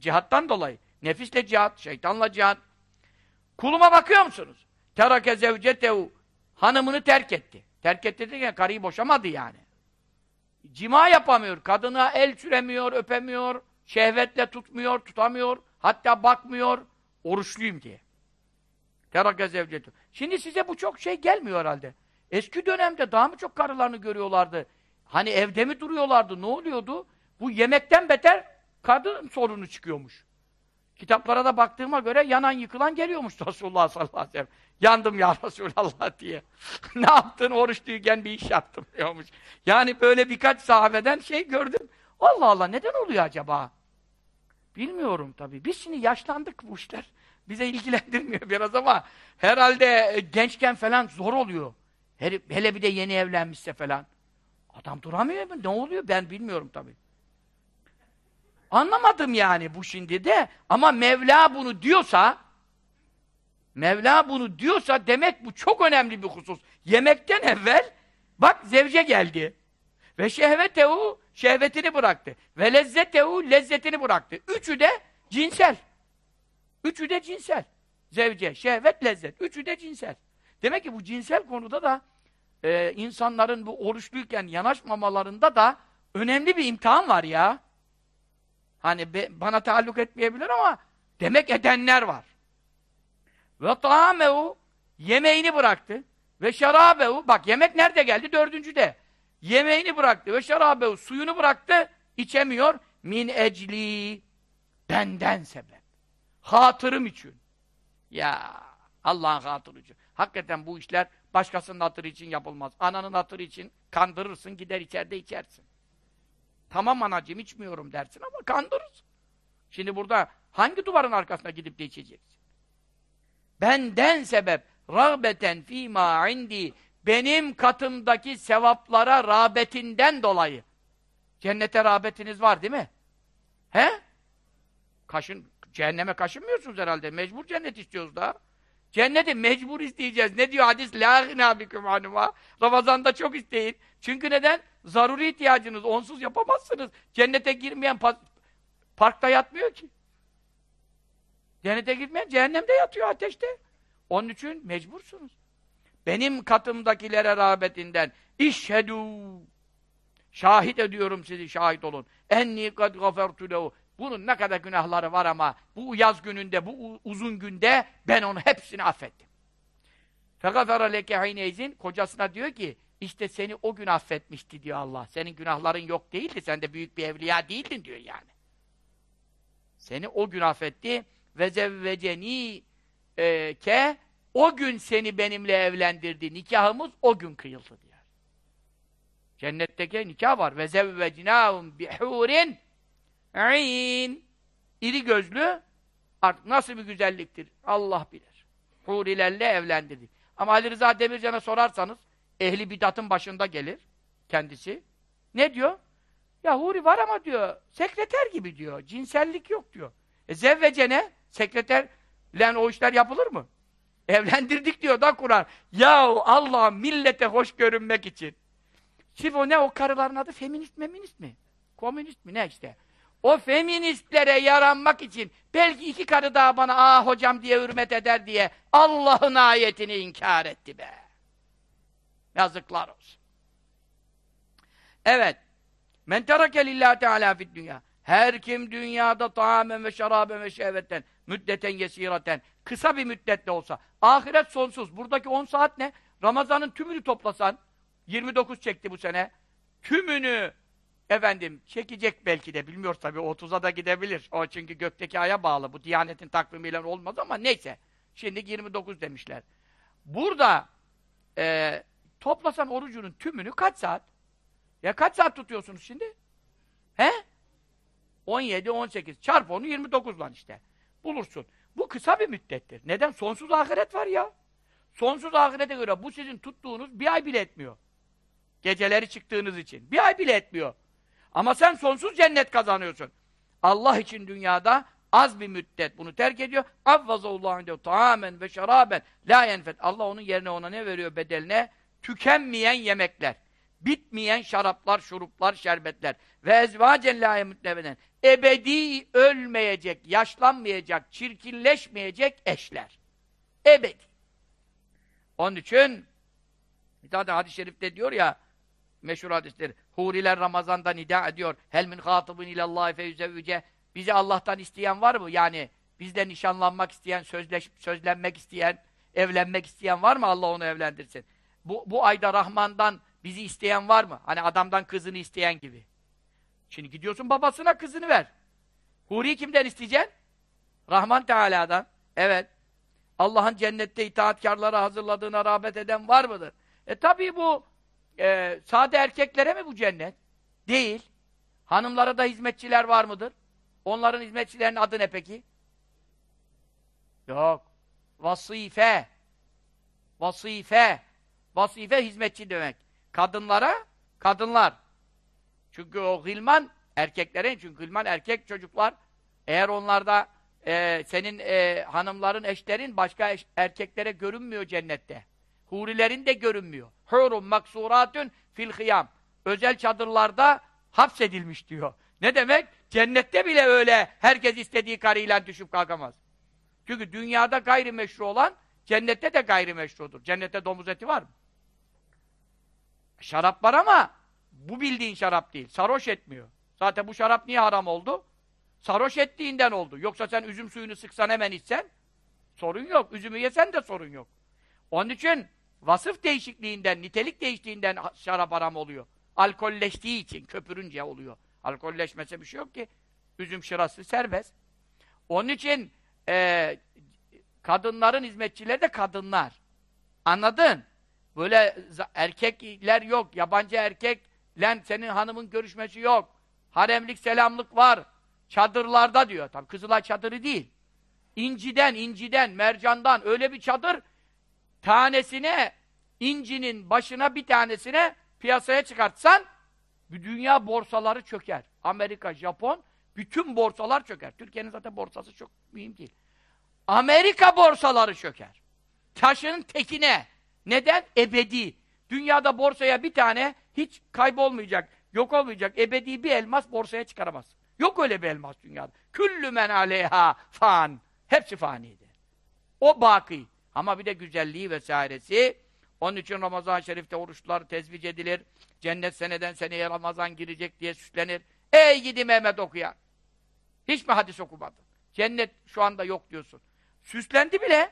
S1: Cihattan dolayı. Nefisle cihat, şeytanla cihat. Kuluma bakıyor musunuz? Terake zevcetehu. Hanımını terk etti. Terk etti derken karıyı boşamadı yani. Cima yapamıyor. Kadına el süremiyor, öpemiyor. Şehvetle tutmuyor, tutamıyor. Hatta bakmıyor. Oruçluyum diye. Terake zevcetehu. Şimdi size bu çok şey gelmiyor herhalde. Eski dönemde daha mı çok karılarını görüyorlardı? Hani evde mi duruyorlardı? Ne oluyordu? Bu yemekten beter kadın sorunu çıkıyormuş. Kitaplara da baktığıma göre yanan yıkılan geliyormuş Resulullah sallallahu aleyhi ve sellem. Yandım ya Resulallah diye. ne yaptın? Oruçluyken bir iş yaptım diyormuş. Yani böyle birkaç sahabeden şey gördüm. Allah Allah neden oluyor acaba? Bilmiyorum tabii. Biz şimdi yaşlandık bu işler. Bize ilgilendirmiyor biraz ama herhalde gençken falan zor oluyor. Hele bir de yeni evlenmişse falan. Adam duramıyor mu? Ne oluyor? Ben bilmiyorum tabii. Anlamadım yani bu şimdi de. Ama Mevla bunu diyorsa Mevla bunu diyorsa demek bu çok önemli bir husus. Yemekten evvel bak zevce geldi. Ve şehvetehu şehvetini bıraktı. Ve lezzetehu lezzetini bıraktı. Üçü de cinsel. Üçü de cinsel. Zevce, şehvet, lezzet. Üçü de cinsel. Demek ki bu cinsel konuda da e, insanların bu oruçluyken yanaşmamalarında da önemli bir imtihan var ya. Hani be, bana taalluk etmeyebilir ama demek edenler var. Ve ta'amehu yemeğini bıraktı. Ve şarabehu bak yemek nerede geldi? Dördüncüde. Yemeğini bıraktı ve şarabehu suyunu bıraktı. içemiyor. Min ecli benden sebep. Hatırım için. Ya Allah'ın hatırı için. Hakikaten bu işler başkasının hatırı için yapılmaz. Ananın hatırı için kandırırsın, gider içeride içersin. Tamam anacığım içmiyorum dersin ama kandırırsın. Şimdi burada hangi duvarın arkasına gidip de içeceksin? Benden sebep rağbeten fîmâ indi benim katımdaki sevaplara rağbetinden dolayı. Cennete rağbetiniz var değil mi? He? Kaşın, cehenneme kaşınmıyorsunuz herhalde. Mecbur cennet istiyoruz da. Cenneti mecbur isteyeceğiz. Ne diyor hadis? La gına biküm hanıma. Ramazan'da çok isteyin. Çünkü neden? Zaruri ihtiyacınız. Onsuz yapamazsınız. Cennete girmeyen parkta yatmıyor ki. Cennete girmeyen cehennemde yatıyor ateşte. Onun için mecbursunuz. Benim katımdakilere rağbetinden işhedû şahit ediyorum sizi şahit olun. Enni kad gafertu lehu bunun ne kadar günahları var ama bu yaz gününde, bu uzun günde ben onu hepsini affettim. Fegafera leke hineyzin kocasına diyor ki işte seni o gün affetmişti diyor Allah. Senin günahların yok değildi. Sen de büyük bir evliya değildin diyor yani. Seni o gün affetti. Zevveceni e, ke o gün seni benimle evlendirdi. Nikahımız o gün kıyıldı diyor. Cennetteki nikah var. Ve zevvecinâhum bihurin İn. İri gözlü artık nasıl bir güzelliktir Allah bilir. Hurilerle evlendirdi. Ama Ali Rıza Demircan'a sorarsanız ehli bidatın başında gelir kendisi. Ne diyor? Ya huri var ama diyor sekreter gibi diyor. Cinsellik yok diyor. E zevvece ne? Sekreterle o işler yapılır mı? Evlendirdik diyor da Kur'an. Ya Allah millete hoş görünmek için. Şimdi o ne o karıların adı? Feminist meminist mi? Komünist mi? Ne işte? O feministlere yaranmak için belki iki karı daha bana ah hocam diye hürmet eder diye Allah'ın ayetini inkar etti be. Yazıklar olsun. Evet. Men terake lillahi teala fid dünya. Her kim dünyada taamen ve şaraben ve şehvetten müddeten yesiraten kısa bir müddetle olsa ahiret sonsuz. Buradaki 10 saat ne? Ramazan'ın tümünü toplasan 29 çekti bu sene. Tümünü Efendim çekecek belki de bilmiyoruz tabii 30'a da gidebilir. O çünkü gökteki aya bağlı. Bu Diyanet'in takvimiyle olmaz ama neyse. Şimdi 29 demişler. Burada e, toplasan orucunun tümünü kaç saat? Ya kaç saat tutuyorsunuz şimdi? He? 17, 18. Çarp onu 29 lan işte. Bulursun. Bu kısa bir müddettir. Neden? Sonsuz ahiret var ya. Sonsuz ahirete göre bu sizin tuttuğunuz bir ay bile etmiyor. Geceleri çıktığınız için. Bir ay bile etmiyor. Ama sen sonsuz cennet kazanıyorsun. Allah için dünyada az bir müddet bunu terk ediyor. Affazallahu indehu taamen ve şeraben la yenfet. Allah onun yerine ona ne veriyor bedeline? Tükenmeyen yemekler. bitmeyen şaraplar, şuruplar, şerbetler ve ezvacen la yemutnebeden ebedi ölmeyecek, yaşlanmayacak, çirkinleşmeyecek eşler. Ebedi. Onun için tane hadis-i şerifte diyor ya meşhur hadisler. Huriler Ramazan'da nida ediyor. Hel min hatibun ilallahi fe Bizi Allah'tan isteyen var mı? Yani bizle nişanlanmak isteyen, sözleş, sözlenmek isteyen, evlenmek isteyen var mı? Allah onu evlendirsin. Bu, bu ayda Rahman'dan bizi isteyen var mı? Hani adamdan kızını isteyen gibi. Şimdi gidiyorsun babasına kızını ver. Huri kimden isteyeceksin? Rahman Teala'dan. Evet. Allah'ın cennette itaatkarlara hazırladığına rağbet eden var mıdır? E tabi bu e, sade erkeklere mi bu cennet? Değil. Hanımlara da hizmetçiler var mıdır? Onların hizmetçilerinin adı ne peki? Yok. Vasife. Vasife. Vasife hizmetçi demek. Kadınlara, kadınlar. Çünkü o gılman erkeklere, çünkü gılman erkek çocuklar. Eğer onlarda e, senin e, hanımların, eşlerin başka eş, erkeklere görünmüyor cennette. Hurilerin de görünmüyor. Hurum maksuratun fil hıyam. Özel çadırlarda hapsedilmiş diyor. Ne demek? Cennette bile öyle herkes istediği karıyla düşüp kalkamaz. Çünkü dünyada gayrimeşru olan cennette de gayrimeşrudur. Cennette domuz eti var mı? Şarap var ama bu bildiğin şarap değil. Sarhoş etmiyor. Zaten bu şarap niye haram oldu? Sarhoş ettiğinden oldu. Yoksa sen üzüm suyunu sıksan hemen içsen sorun yok. Üzümü yesen de sorun yok. Onun için vasıf değişikliğinden, nitelik değiştiğinden şarap haram oluyor. Alkolleştiği için köpürünce oluyor. Alkolleşmese bir şey yok ki. Üzüm şırası serbest. Onun için e, kadınların hizmetçileri de kadınlar. Anladın? Böyle erkekler yok. Yabancı erkekle senin hanımın görüşmesi yok. Haremlik, selamlık var. Çadırlarda diyor. Tabii Kızılay çadırı değil. İnciden, inciden, mercandan öyle bir çadır tanesine incinin başına bir tanesine piyasaya çıkartsan dünya borsaları çöker. Amerika, Japon bütün borsalar çöker. Türkiye'nin zaten borsası çok mühim değil. Amerika borsaları çöker. Taşın tekine. Neden? Ebedi. Dünyada borsaya bir tane hiç kaybolmayacak, yok olmayacak ebedi bir elmas borsaya çıkaramaz. Yok öyle bir elmas dünyada. Küllü men aleyha fan. Hepsi fanidir. O baki. Ama bir de güzelliği vesairesi. Onun için Ramazan-ı Şerif'te oruçlar tezvic edilir. Cennet seneden seneye Ramazan girecek diye süslenir. Ey gidi Mehmet okuyan. Hiç mi hadis okumadın? Cennet şu anda yok diyorsun. Süslendi bile.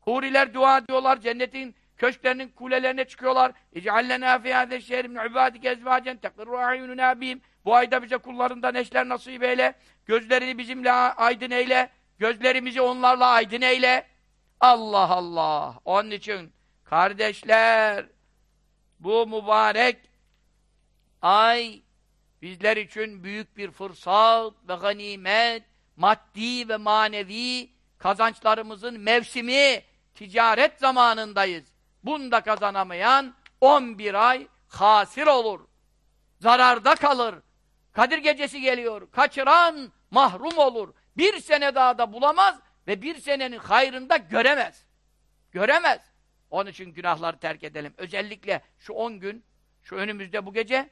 S1: Huriler dua diyorlar. Cennetin köşklerinin kulelerine çıkıyorlar. İceallena fî hâze şehir min ibâdike ezvâcen tekirru a'yununa bihim. Bu ayda bize kullarından eşler nasip eyle. Gözlerini bizimle aydın eyle. Gözlerimizi onlarla aydın eyle. Allah Allah. Onun için kardeşler bu mübarek ay bizler için büyük bir fırsat ve ganimet, maddi ve manevi kazançlarımızın mevsimi, ticaret zamanındayız. Bunda kazanamayan 11 ay hasir olur. Zararda kalır. Kadir gecesi geliyor. Kaçıran mahrum olur. Bir sene daha da bulamaz ve bir senenin hayrında göremez. Göremez. Onun için günahları terk edelim. Özellikle şu 10 gün, şu önümüzde bu gece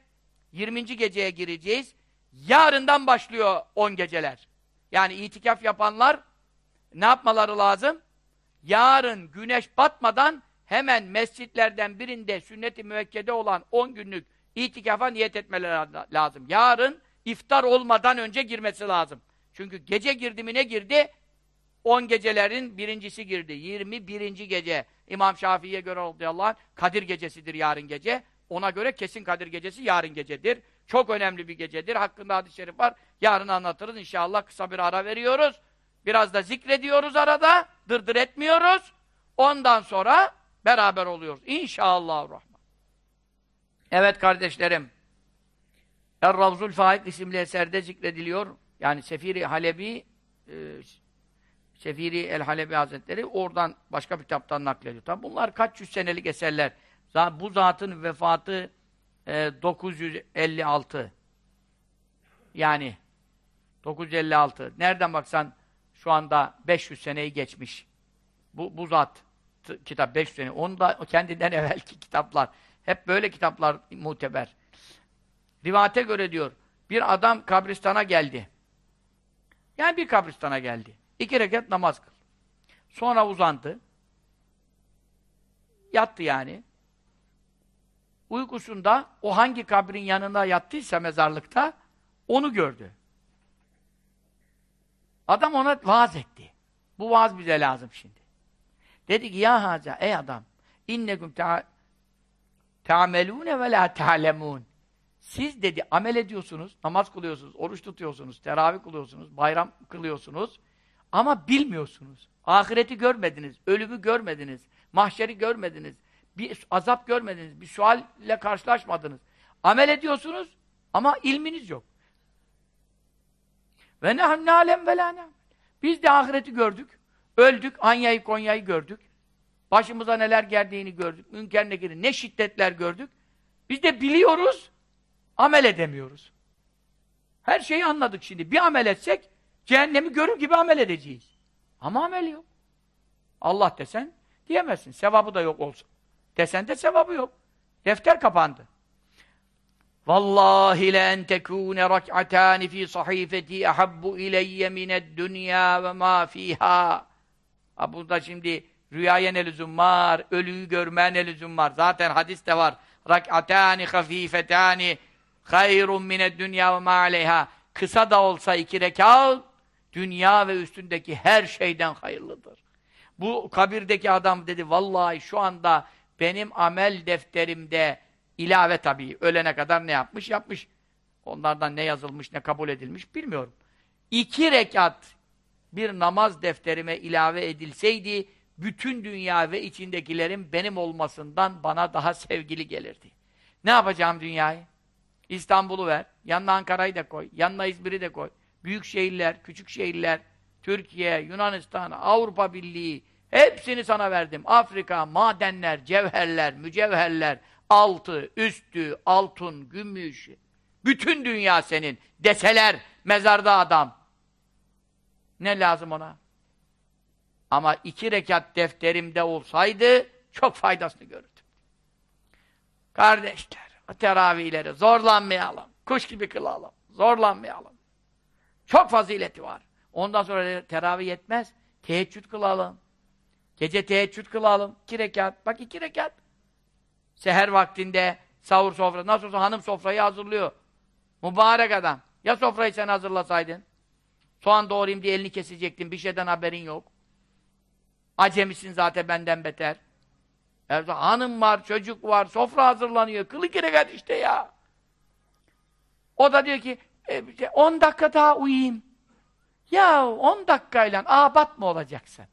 S1: 20. geceye gireceğiz. Yarından başlıyor 10 geceler. Yani itikaf yapanlar ne yapmaları lazım? Yarın güneş batmadan hemen mescitlerden birinde sünnet-i müekkede olan 10 günlük itikafa niyet etmeleri lazım. Yarın iftar olmadan önce girmesi lazım. Çünkü gece girdi mi ne girdi? 10 gecelerin birincisi girdi. 21. gece. İmam Şafii'ye göre radıyallahu anh, Kadir gecesidir yarın gece. Ona göre kesin Kadir gecesi yarın gecedir. Çok önemli bir gecedir. Hakkında hadis-i şerif var. Yarın anlatırız. İnşallah kısa bir ara veriyoruz. Biraz da zikrediyoruz arada. Dırdır etmiyoruz. Ondan sonra beraber oluyoruz. İnşallah Rahman. Evet kardeşlerim. Er-Ravzul Faik isimli eserde zikrediliyor. Yani Sefiri Halebi e, Sefiri El-Halebi Hazretleri oradan başka bir kitaptan naklediyor. Tabi bunlar kaç yüz senelik eserler. Bu zatın vefatı e, 956. Yani 956. Nereden baksan şu anda 500 seneyi geçmiş. Bu, bu zat kitap 500 sene. Onu da kendinden evvelki kitaplar. Hep böyle kitaplar muteber. Rivayete göre diyor, bir adam kabristana geldi. Yani bir kabristana geldi. İki rekat namaz kıl. Sonra uzandı. Yattı yani. Uykusunda o hangi kabrin yanında yattıysa mezarlıkta onu gördü. Adam ona vaaz etti. Bu vaaz bize lazım şimdi. Dedi ki ya haza ey adam innekum ta'melune ve la ta'lemun. Siz dedi amel ediyorsunuz, namaz kılıyorsunuz, oruç tutuyorsunuz, teravih kılıyorsunuz, bayram kılıyorsunuz ama bilmiyorsunuz. Ahireti görmediniz, ölümü görmediniz, mahşeri görmediniz, bir azap görmediniz, bir sualle karşılaşmadınız. Amel ediyorsunuz ama ilminiz yok. Ve nehnu alem ve Biz de ahireti gördük. Öldük, Anya'yı Konya'yı gördük. Başımıza neler geldiğini gördük. Münker nekiri, ne şiddetler gördük. Biz de biliyoruz, amel edemiyoruz. Her şeyi anladık şimdi. Bir amel etsek, cehennemi görür gibi amel edeceğiz. Ama amel yok. Allah desen diyemezsin. Sevabı da yok olsun. Desen de sevabı yok. Defter kapandı. Vallahi le en tekune rak'atani fi sahifeti ahabbu ileyye mined dünya ve ma fiha. Ha burada şimdi rüyaya ne lüzum var, ölüyü görmeye ne lüzum var. Zaten hadis de var. Rak'atani hafifetani hayrun mined dünya ve ma aleyha. Kısa da olsa iki rekat, dünya ve üstündeki her şeyden hayırlıdır. Bu kabirdeki adam dedi, vallahi şu anda benim amel defterimde ilave tabii, ölene kadar ne yapmış? Yapmış. Onlardan ne yazılmış, ne kabul edilmiş bilmiyorum. İki rekat bir namaz defterime ilave edilseydi, bütün dünya ve içindekilerin benim olmasından bana daha sevgili gelirdi. Ne yapacağım dünyayı? İstanbul'u ver, yanına Ankara'yı da koy, yanına İzmir'i de koy. Büyük şehirler, küçük şehirler, Türkiye, Yunanistan, Avrupa Birliği, hepsini sana verdim. Afrika, madenler, cevherler, mücevherler, altı, üstü, altın, gümüş, bütün dünya senin. Deseler, mezarda adam. Ne lazım ona? Ama iki rekat defterimde olsaydı, çok faydasını görürdüm. Kardeşler, teravihleri zorlanmayalım. Kuş gibi kılalım. Zorlanmayalım. Çok fazileti var. Ondan sonra teravih yetmez. Teheccüd kılalım. Gece teheccüd kılalım. İki rekat. Bak iki rekat. Seher vaktinde sahur sofra. Nasıl olsa hanım sofrayı hazırlıyor. Mübarek adam. Ya sofrayı sen hazırlasaydın? Soğan doğrayayım diye elini kesecektin. Bir şeyden haberin yok. Acemisin zaten benden beter. Evde hanım var, çocuk var, sofra hazırlanıyor. Kılı iki rekat işte ya. O da diyor ki, 10 e, dakika daha uyuyayım. Ya 10 dakikayla abat mı olacaksın?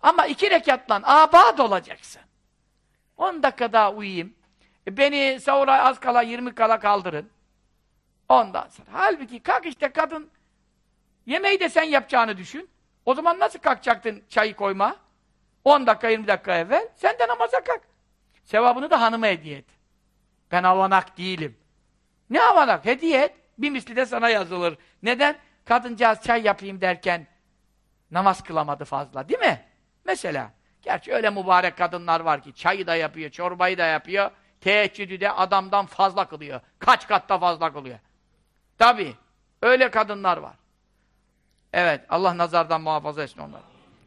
S1: Ama iki rekatla abat olacaksın. 10 dakika daha uyuyayım. E beni sahura az kala 20 kala kaldırın. Ondan sonra. Halbuki kalk işte kadın yemeği de sen yapacağını düşün. O zaman nasıl kalkacaktın çayı koyma? 10 dakika 20 dakika evvel sen de namaza kalk. Sevabını da hanıma hediye et. Ben avanak değilim. Ne avanak? Hediye et. Bir misli de sana yazılır. Neden? Kadıncağız çay yapayım derken namaz kılamadı fazla. Değil mi? Mesela. Gerçi öyle mübarek kadınlar var ki çayı da yapıyor, çorbayı da yapıyor, teheccüdü de adamdan fazla kılıyor. Kaç katta fazla kılıyor. Tabi. Öyle kadınlar var. Evet. Allah nazardan muhafaza etsin onları.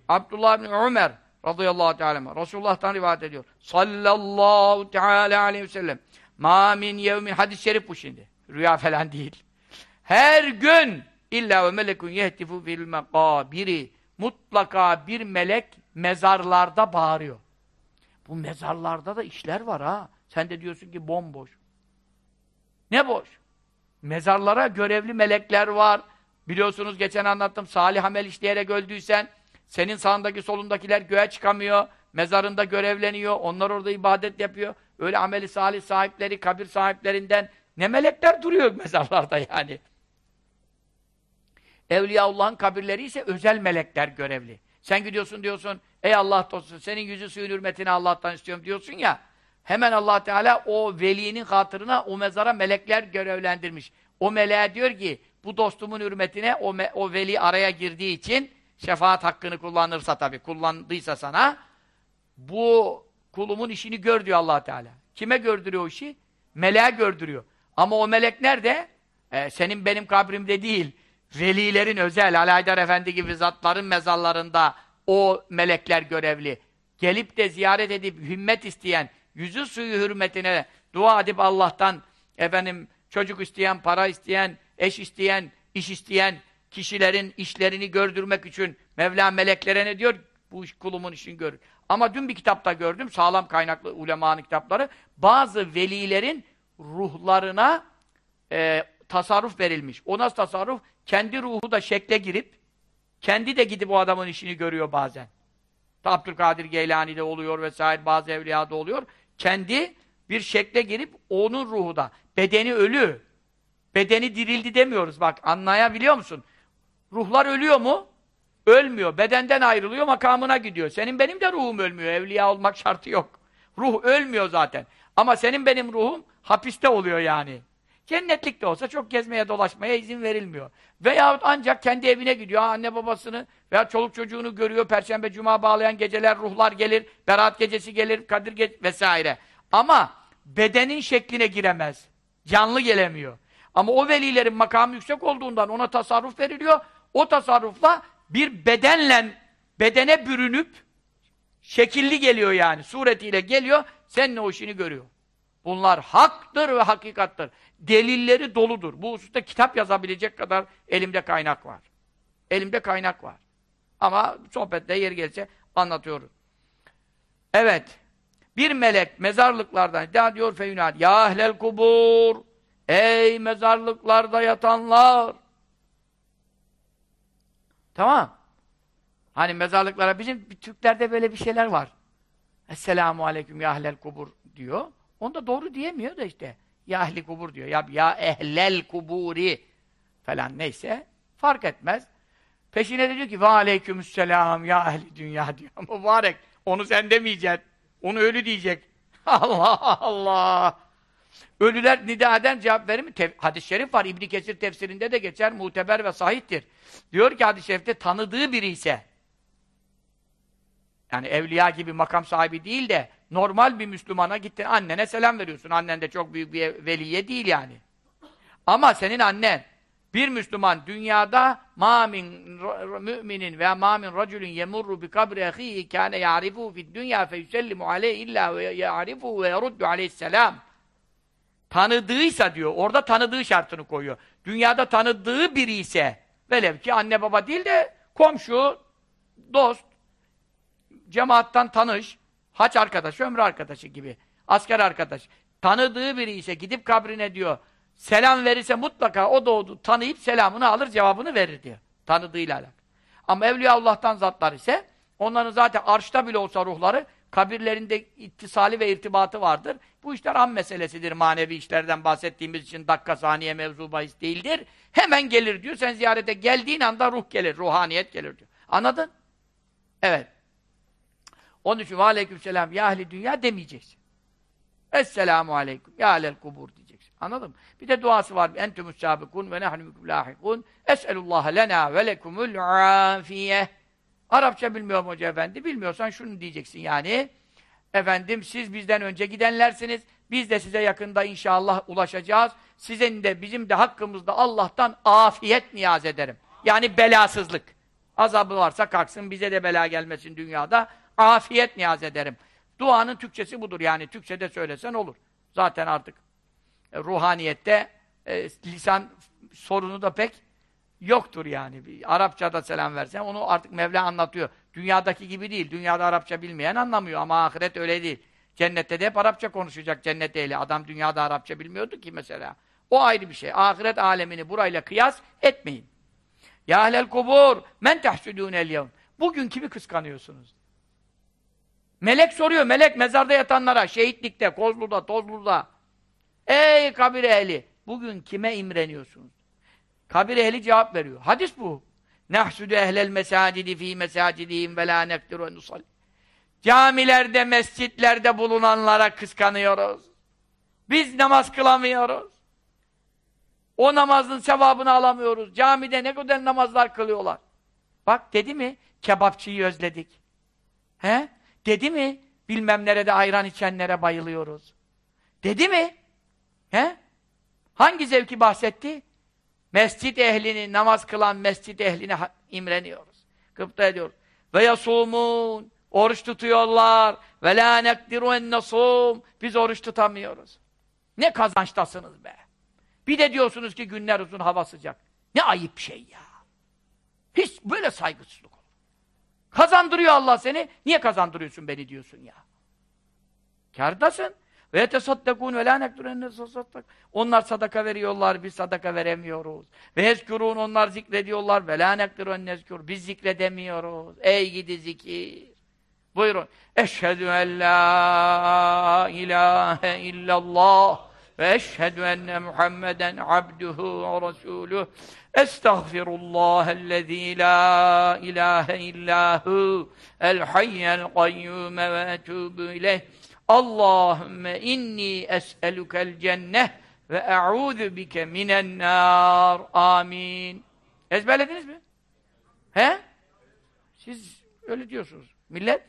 S1: Abdullah bin Ömer radıyallahu teala Resulullah'tan rivayet ediyor. Sallallahu teala aleyhi ve sellem. Ma min yevmin hadis-i şerif bu şimdi. Rüya falan değil. Her gün illa ve melekun yehtifu fil mekabiri mutlaka bir melek mezarlarda bağırıyor. Bu mezarlarda da işler var ha. Sen de diyorsun ki bomboş. Ne boş? Mezarlara görevli melekler var. Biliyorsunuz geçen anlattım. Salih amel işleyerek öldüysen senin sağındaki solundakiler göğe çıkamıyor. Mezarında görevleniyor. Onlar orada ibadet yapıyor. Öyle ameli salih sahipleri, kabir sahiplerinden ne melekler duruyor mezarlarda yani. Evliyaullah'ın kabirleri ise özel melekler görevli. Sen gidiyorsun diyorsun, ey Allah dostu, senin yüzü suyun hürmetini Allah'tan istiyorum diyorsun ya, hemen allah Teala o velinin hatırına o mezara melekler görevlendirmiş. O meleğe diyor ki, bu dostumun hürmetine o, o veli araya girdiği için, şefaat hakkını kullanırsa tabii, kullandıysa sana, bu kulumun işini gör diyor allah Teala. Kime gördürüyor o işi? Meleğe gördürüyor. Ama o melek nerede? Ee, senin benim kabrimde değil. Velilerin özel, Alaydar Efendi gibi zatların mezarlarında o melekler görevli. Gelip de ziyaret edip hümmet isteyen, yüzü suyu hürmetine dua edip Allah'tan efendim çocuk isteyen, para isteyen, eş isteyen, iş isteyen kişilerin işlerini gördürmek için Mevla meleklere ne diyor? Bu iş kulumun işini görür. Ama dün bir kitapta gördüm, sağlam kaynaklı ulemanın kitapları, bazı velilerin ruhlarına e, tasarruf verilmiş. O nasıl tasarruf? Kendi ruhu da şekle girip, kendi de gidip o adamın işini görüyor bazen. Abdülkadir Geylani'de oluyor vesaire, bazı evliyada oluyor. Kendi bir şekle girip, onun ruhu da, bedeni ölü, bedeni dirildi demiyoruz bak, anlayabiliyor musun? Ruhlar ölüyor mu? Ölmüyor. Bedenden ayrılıyor, makamına gidiyor. Senin benim de ruhum ölmüyor. Evliya olmak şartı yok. Ruh ölmüyor zaten. Ama senin benim ruhum hapiste oluyor yani. Cennetlik de olsa çok gezmeye dolaşmaya izin verilmiyor. Veyahut ancak kendi evine gidiyor. Anne babasını veya çoluk çocuğunu görüyor. Perşembe, cuma bağlayan geceler ruhlar gelir. Berat gecesi gelir. Kadir ge vesaire. Ama bedenin şekline giremez. Canlı gelemiyor. Ama o velilerin makamı yüksek olduğundan ona tasarruf veriliyor. O tasarrufla bir bedenle bedene bürünüp şekilli geliyor yani. Suretiyle geliyor. Seninle o işini görüyor. Bunlar haktır ve hakikattır. Delilleri doludur. Bu hususta kitap yazabilecek kadar elimde kaynak var. Elimde kaynak var. Ama sohbette yer gelirse anlatıyorum. Evet. Bir melek mezarlıklardan iddia diyor feyunad. Ya ehlel kubur. Ey mezarlıklarda yatanlar. Tamam. Hani mezarlıklara bizim Türklerde böyle bir şeyler var. Esselamu aleyküm ya ehlel kubur diyor. Onu da doğru diyemiyor da işte. Ya ehli kubur diyor. Ya, ya ehlel kuburi falan neyse. Fark etmez. Peşine de diyor ki ve aleykümselam ya ehli dünya diyor. Mübarek. Onu sen demeyeceksin. Onu ölü diyecek. Allah Allah. Ölüler nida eden cevap verir mi? Hadis-i şerif var. İbn Kesir tefsirinde de geçer. Muteber ve sahihtir. Diyor ki hadis-i şerifte tanıdığı biri ise yani evliya gibi makam sahibi değil de normal bir Müslümana gittin annene selam veriyorsun. Annen de çok büyük bir veliye değil yani. Ama senin annen bir Müslüman dünyada ma min müminin ve ma min raculun yemurru bi kabri ahihi kana ya'rifu fi dunya fe yusellimu aleyhi illa ya'rifu ve yeruddu aleyhisselam. Tanıdığıysa diyor, orada tanıdığı şartını koyuyor. Dünyada tanıdığı biri ise, velev ki anne baba değil de komşu, dost, cemaattan tanış, haç arkadaşı, ömrü arkadaşı gibi, asker arkadaş. Tanıdığı biri ise gidip kabrine diyor, selam verirse mutlaka o doğdu tanıyıp selamını alır, cevabını verir diyor. Tanıdığıyla alakalı. Ama Evliya Allah'tan zatlar ise, onların zaten arşta bile olsa ruhları, kabirlerinde ittisali ve irtibatı vardır. Bu işler an meselesidir. Manevi işlerden bahsettiğimiz için dakika saniye mevzu bahis değildir. Hemen gelir diyor. Sen ziyarete geldiğin anda ruh gelir, ruhaniyet gelir diyor. Anladın? Evet. Onun için aleykümselam ya ehli dünya demeyeceksin. Esselamu aleyküm ya alel kubur diyeceksin. Anladın mı? Bir de duası var. Entümüs sabikun ve nehnu müküm lahikun. Es'elullah lena ve lekumul afiyeh. Arapça bilmiyorum hoca efendi. Bilmiyorsan şunu diyeceksin yani. Efendim siz bizden önce gidenlersiniz. Biz de size yakında inşallah ulaşacağız. Sizin de bizim de hakkımızda Allah'tan afiyet niyaz ederim. Yani belasızlık. Azabı varsa kalksın bize de bela gelmesin dünyada. Afiyet niyaz ederim. Duanın Türkçesi budur yani. Türkçede söylesen olur. Zaten artık e, ruhaniyette e, lisan sorunu da pek yoktur yani. Bir Arapçada selam versen onu artık Mevla anlatıyor. Dünyadaki gibi değil. Dünyada Arapça bilmeyen anlamıyor ama ahiret öyle değil. Cennette de hep Arapça konuşacak cennet ehli. Adam dünyada Arapça bilmiyordu ki mesela. O ayrı bir şey. Ahiret alemini burayla kıyas etmeyin. Ya ehlel kubur men tehsudûnel yevm. Bugün kimi kıskanıyorsunuz? Melek soruyor. Melek mezarda yatanlara, şehitlikte, Kozlu'da, Tozlu'da. Ey kabir ehli! Bugün kime imreniyorsunuz? Kabir ehli cevap veriyor. Hadis bu. Nahsudu ehlel mesacidi fi mesacidihim ve la nektiru nusalli. Camilerde, mescitlerde bulunanlara kıskanıyoruz. Biz namaz kılamıyoruz. O namazın sevabını alamıyoruz. Camide ne kadar namazlar kılıyorlar. Bak dedi mi? Kebapçıyı özledik. He? Dedi mi? Bilmem nerede ayran içenlere bayılıyoruz. Dedi mi? He? Hangi zevki bahsetti? Mescid ehlini, namaz kılan mescid ehline imreniyoruz. Gıpta ediyoruz. Ve yasumun, oruç tutuyorlar. Ve la nekdiru en nasum. Biz oruç tutamıyoruz. Ne kazançtasınız be. Bir de diyorsunuz ki günler uzun, hava sıcak. Ne ayıp şey ya. Hiç böyle saygısızlık olur. Kazandırıyor Allah seni. Niye kazandırıyorsun beni diyorsun ya. Kârdasın. Ve yetesaddekûn ve lâ nekturenne saddak. Onlar sadaka veriyorlar, biz sadaka veremiyoruz. Ve yezkurûn onlar zikrediyorlar ve lâ nekturenne nezkur. Biz zikredemiyoruz. Ey gidi zikir. Buyurun. Eşhedü en la ilahe illallah ve eşhedü enne Muhammeden abduhu ve resuluh. Estağfirullahellezî la ilahe illahu el hayyel kayyume ve etûbü ileyh. Allahümme inni es'elukel cenneh ve e'udhu bike minen nar. Amin. Ezberlediniz mi? He? Siz öyle diyorsunuz. Millet?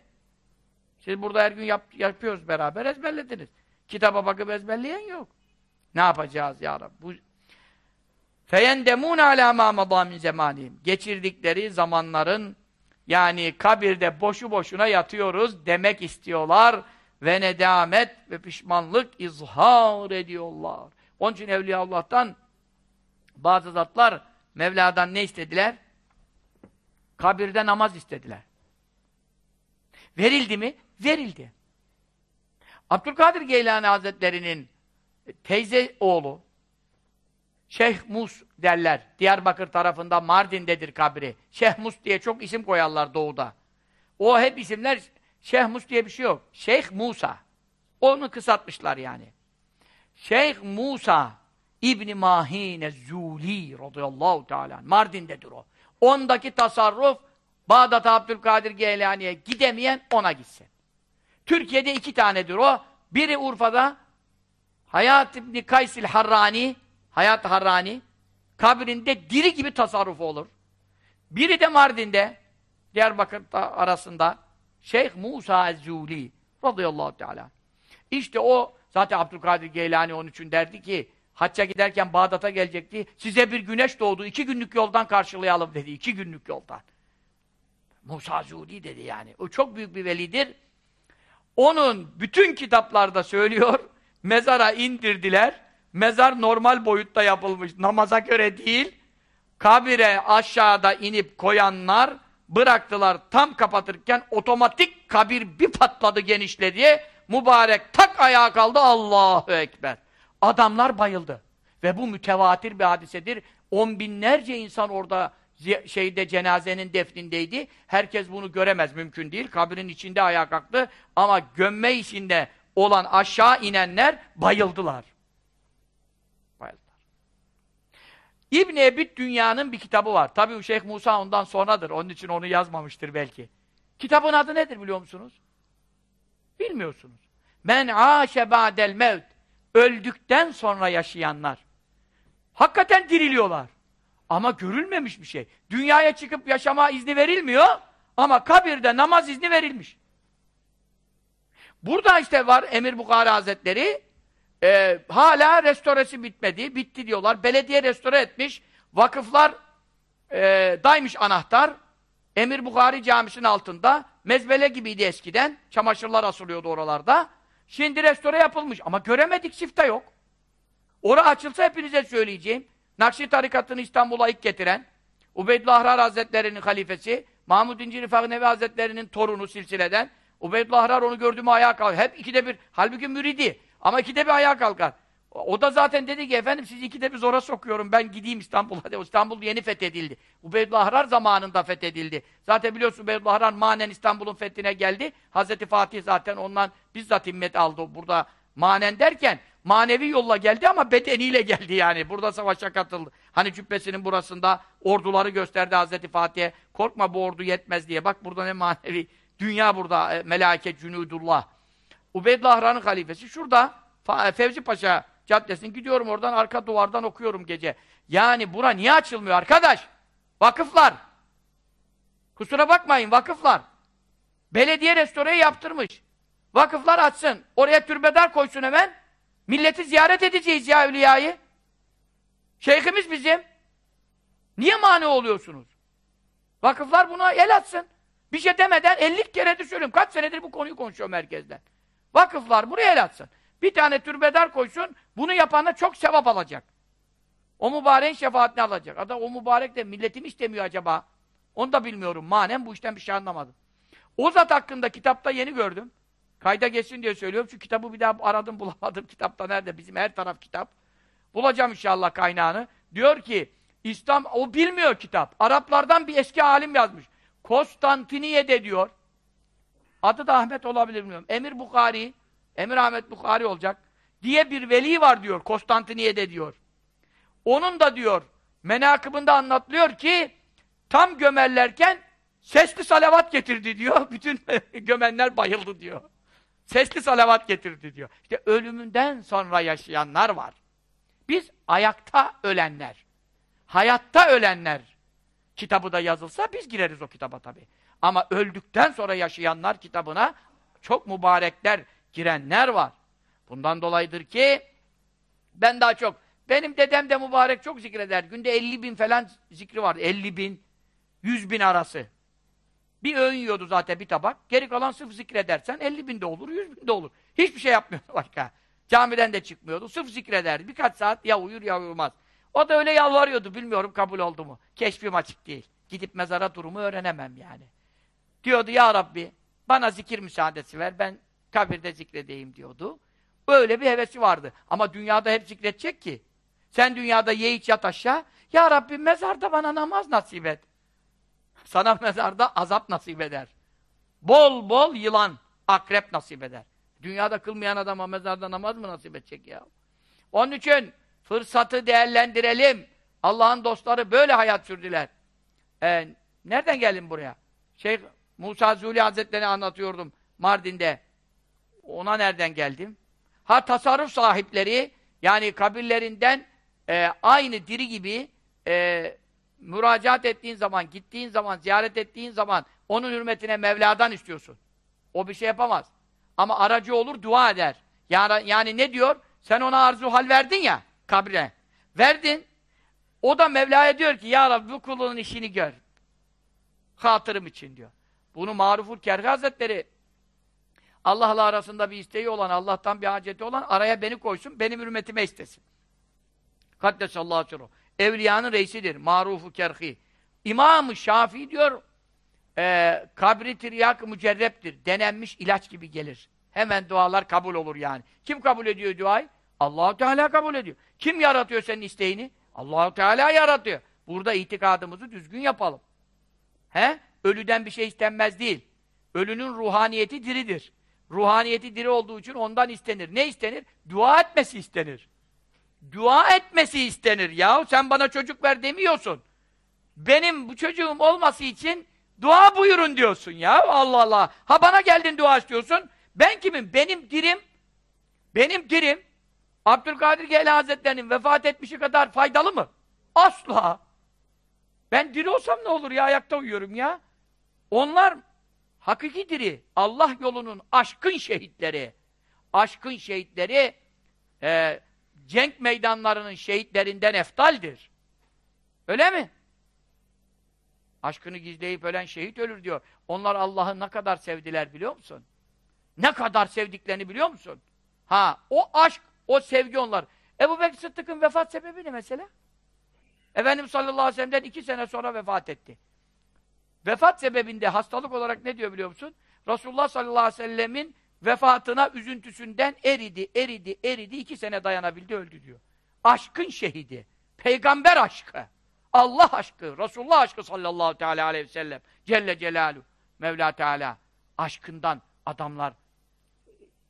S1: Siz burada her gün yap, yapıyoruz beraber ezberlediniz. Kitaba bakıp ezberleyen yok. Ne yapacağız ya Rabbi? Bu feyendemun ala ma madâ min zemanihim. Geçirdikleri zamanların yani kabirde boşu boşuna yatıyoruz demek istiyorlar ve nedamet ve pişmanlık izhar ediyorlar. Onun için Evliya Allah'tan bazı zatlar Mevla'dan ne istediler? Kabirde namaz istediler. Verildi mi? Verildi. Abdülkadir Geylani Hazretleri'nin teyze oğlu Şeyh Mus derler. Diyarbakır tarafında Mardin'dedir kabri. Şeyh Mus diye çok isim koyarlar doğuda. O hep isimler Şeyh Mus diye bir şey yok. Şeyh Musa. Onu kısaltmışlar yani. Şeyh Musa İbni Mahine Zuli radıyallahu teala Mardin'dedir o. Ondaki tasarruf Bağdat Abdülkadir Geylani'ye gidemeyen ona gitsin. Türkiye'de iki tanedir o. Biri Urfa'da Hayat İbni Kaysil Harrani Hayat Harrani kabrinde diri gibi tasarruf olur. Biri de Mardin'de Diyarbakır'da arasında Şeyh Musa Ezzuli radıyallahu teala. İşte o zaten Abdülkadir Geylani onun için derdi ki hacca giderken Bağdat'a gelecekti. Size bir güneş doğdu. iki günlük yoldan karşılayalım dedi. iki günlük yoldan. Musa Zuli dedi yani. O çok büyük bir velidir. Onun bütün kitaplarda söylüyor. Mezara indirdiler. Mezar normal boyutta yapılmış. Namaza göre değil. Kabire aşağıda inip koyanlar bıraktılar tam kapatırken otomatik kabir bir patladı genişledi. Mübarek tak ayağa kaldı Allahu Ekber. Adamlar bayıldı. Ve bu mütevatir bir hadisedir. On binlerce insan orada şeyde cenazenin defnindeydi. Herkes bunu göremez, mümkün değil. Kabrin içinde ayağa kalktı. Ama gömme içinde olan aşağı inenler. Bayıldılar. İbn-i Ebit Dünya'nın bir kitabı var. Tabii Şeyh Musa ondan sonradır. Onun için onu yazmamıştır belki. Kitabın adı nedir biliyor musunuz? Bilmiyorsunuz. Men âşe ba'del mevt. Öldükten sonra yaşayanlar. Hakikaten diriliyorlar. Ama görülmemiş bir şey. Dünyaya çıkıp yaşama izni verilmiyor ama kabirde namaz izni verilmiş. Burada işte var Emir Bukhari Hazretleri e, hala restoresi bitmedi. Bitti diyorlar. Belediye restore etmiş. Vakıflar e, daymış anahtar. Emir Bukhari Camisi'nin altında. Mezbele gibiydi eskiden. Çamaşırlar asılıyordu oralarda. Şimdi restore yapılmış. Ama göremedik sifte yok. Ora açılsa hepinize söyleyeceğim. Nakşi tarikatını İstanbul'a ilk getiren, Ubeydullah Ahrar Hazretleri'nin halifesi, Mahmud İncir Rıfak Nevi Hazretleri'nin torunu silsileden, Ubeydullah Ahrar onu gördü mü ayağa kalkar. Hep ikide bir, halbuki müridi. Ama ikide bir ayağa kalkar. O da zaten dedi ki efendim sizi ikide bir zora sokuyorum ben gideyim İstanbul'a. İstanbul yeni fethedildi. Ubeydullah Ahrar zamanında fethedildi. Zaten biliyorsun Ubeydullah Ahrar manen İstanbul'un fethine geldi. Hazreti Fatih zaten ondan bizzat himmet aldı. Burada manen derken manevi yolla geldi ama bedeniyle geldi yani. Burada savaşa katıldı. Hani cübbesinin burasında orduları gösterdi Hazreti Fatih'e. Korkma bu ordu yetmez diye. Bak burada ne manevi. Dünya burada. E, melake cünudullah. Ubeydullah Ahran'ın halifesi. Şurada Fevzi Paşa Caddesi'nin gidiyorum oradan arka duvardan okuyorum gece. Yani bura niye açılmıyor arkadaş? Vakıflar. Kusura bakmayın vakıflar. Belediye restoreyi yaptırmış. Vakıflar açsın. Oraya türbedar koysun hemen. Milleti ziyaret edeceğiz ya Evliya'yı. Şeyhimiz bizim. Niye mani oluyorsunuz? Vakıflar buna el atsın. Bir şey demeden 50 keredir söylüyorum. Kaç senedir bu konuyu konuşuyorum herkesten. Vakıflar buraya el atsın. Bir tane türbedar koysun, bunu yapana çok sevap alacak. O mübareğin şefaatini alacak. Adam o mübarek de milletim istemiyor acaba? Onu da bilmiyorum. Manen bu işten bir şey anlamadım. O zat hakkında kitapta yeni gördüm. Kayda geçsin diye söylüyorum. Şu kitabı bir daha aradım bulamadım. Kitapta nerede? Bizim her taraf kitap. Bulacağım inşallah kaynağını. Diyor ki İslam o bilmiyor kitap. Araplardan bir eski alim yazmış. Konstantiniye'de diyor. Adı da Ahmet olabilir bilmiyorum. Emir Bukhari, Emir Ahmet Bukhari olacak diye bir veli var diyor Konstantiniye'de diyor. Onun da diyor menakıbında anlatılıyor ki tam gömerlerken sesli salavat getirdi diyor. Bütün gömenler bayıldı diyor. Sesli salavat getirdi diyor. İşte ölümünden sonra yaşayanlar var. Biz ayakta ölenler, hayatta ölenler kitabı da yazılsa biz gireriz o kitaba tabii. Ama öldükten sonra yaşayanlar kitabına çok mübarekler girenler var. Bundan dolayıdır ki ben daha çok benim dedem de mübarek çok zikreder. Günde 50 bin falan zikri vardı. 50 bin, 100 bin arası. Bir öğün yiyordu zaten bir tabak. Geri kalan sırf zikredersen 50 bin de olur, 100 bin de olur. Hiçbir şey yapmıyordu başka. Camiden de çıkmıyordu. Sırf zikrederdi. Birkaç saat ya uyur ya uyumaz. O da öyle yalvarıyordu. Bilmiyorum kabul oldu mu. Keşfim açık değil. Gidip mezara durumu öğrenemem yani. Diyordu ya Rabbi bana zikir müsaadesi ver. Ben kabirde zikredeyim diyordu. Öyle bir hevesi vardı. Ama dünyada hep zikredecek ki. Sen dünyada ye iç yat aşağı. Ya Rabbi mezarda bana namaz nasip et. Sana mezarda azap nasip eder. Bol bol yılan, akrep nasip eder. Dünyada kılmayan adama mezarda namaz mı nasip edecek ya? Onun için fırsatı değerlendirelim. Allah'ın dostları böyle hayat sürdüler. Ee, nereden geldin buraya? Şeyh Musa Zuli Hazretleri'ni anlatıyordum Mardin'de. Ona nereden geldim? Ha tasarruf sahipleri yani kabirlerinden e, aynı diri gibi e, müracaat ettiğin zaman, gittiğin zaman, ziyaret ettiğin zaman onun hürmetine Mevla'dan istiyorsun. O bir şey yapamaz. Ama aracı olur, dua eder. Yani, yani ne diyor? Sen ona arzu hal verdin ya kabre. Verdin. O da Mevla'ya diyor ki Ya Rabbi bu kulunun işini gör. Hatırım için diyor. Bunu Maruful Kerhi Hazretleri Allah'la arasında bir isteği olan, Allah'tan bir haceti olan araya beni koysun, benim hürmetime istesin. Kaddesallahu aleyhi Evliyanın reisidir. Marufu kerhi. İmam-ı Şafii diyor e, kabri tiryak mücerreptir. Denenmiş ilaç gibi gelir. Hemen dualar kabul olur yani. Kim kabul ediyor duayı? Allahu Teala kabul ediyor. Kim yaratıyor senin isteğini? Allahu Teala yaratıyor. Burada itikadımızı düzgün yapalım. He? Ölüden bir şey istenmez değil. Ölünün ruhaniyeti diridir. Ruhaniyeti diri olduğu için ondan istenir. Ne istenir? Dua etmesi istenir. Dua etmesi istenir ya. Sen bana çocuk ver demiyorsun. Benim bu çocuğum olması için dua buyurun diyorsun ya. Allah Allah. Ha bana geldin dua istiyorsun. Ben kimim? Benim dirim benim dirim Abdülkadir Geylani Hazretleri'nin vefat etmişi kadar faydalı mı? Asla. Ben diri olsam ne olur ya? Ayakta uyuyorum ya. Onlar hakiki diri. Allah yolunun aşkın şehitleri. Aşkın şehitleri e, cenk meydanlarının şehitlerinden eftaldir. Öyle mi? Aşkını gizleyip ölen şehit ölür diyor. Onlar Allah'ı ne kadar sevdiler biliyor musun? Ne kadar sevdiklerini biliyor musun? Ha, o aşk, o sevgi onlar. Ebu Bekir Sıddık'ın vefat sebebi ne mesela? Efendimiz sallallahu aleyhi ve sellem'den iki sene sonra vefat etti. Vefat sebebinde hastalık olarak ne diyor biliyor musun? Resulullah sallallahu aleyhi ve sellemin vefatına üzüntüsünden eridi, eridi, eridi, iki sene dayanabildi, öldü diyor. Aşkın şehidi, peygamber aşkı, Allah aşkı, Resulullah aşkı sallallahu teala aleyhi ve sellem, Celle Celaluhu, Mevla Teala, aşkından adamlar,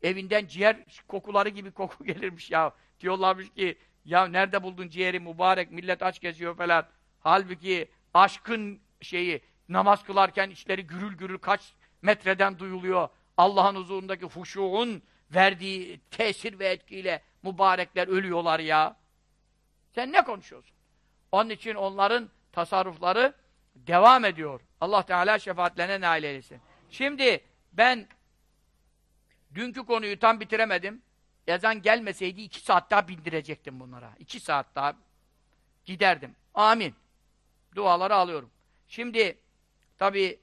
S1: evinden ciğer kokuları gibi koku gelirmiş ya. Diyorlarmış ki, ya nerede buldun ciğeri mübarek, millet aç geziyor falan. Halbuki aşkın şeyi, namaz kılarken içleri gürül gürül kaç metreden duyuluyor. Allah'ın huzurundaki huşuğun verdiği tesir ve etkiyle mübarekler ölüyorlar ya. Sen ne konuşuyorsun? Onun için onların tasarrufları devam ediyor. Allah Teala şefaatlerine nail eylesin. Şimdi ben dünkü konuyu tam bitiremedim. ezan gelmeseydi iki saat daha bindirecektim bunlara. İki saat daha giderdim. Amin. Duaları alıyorum. Şimdi tabii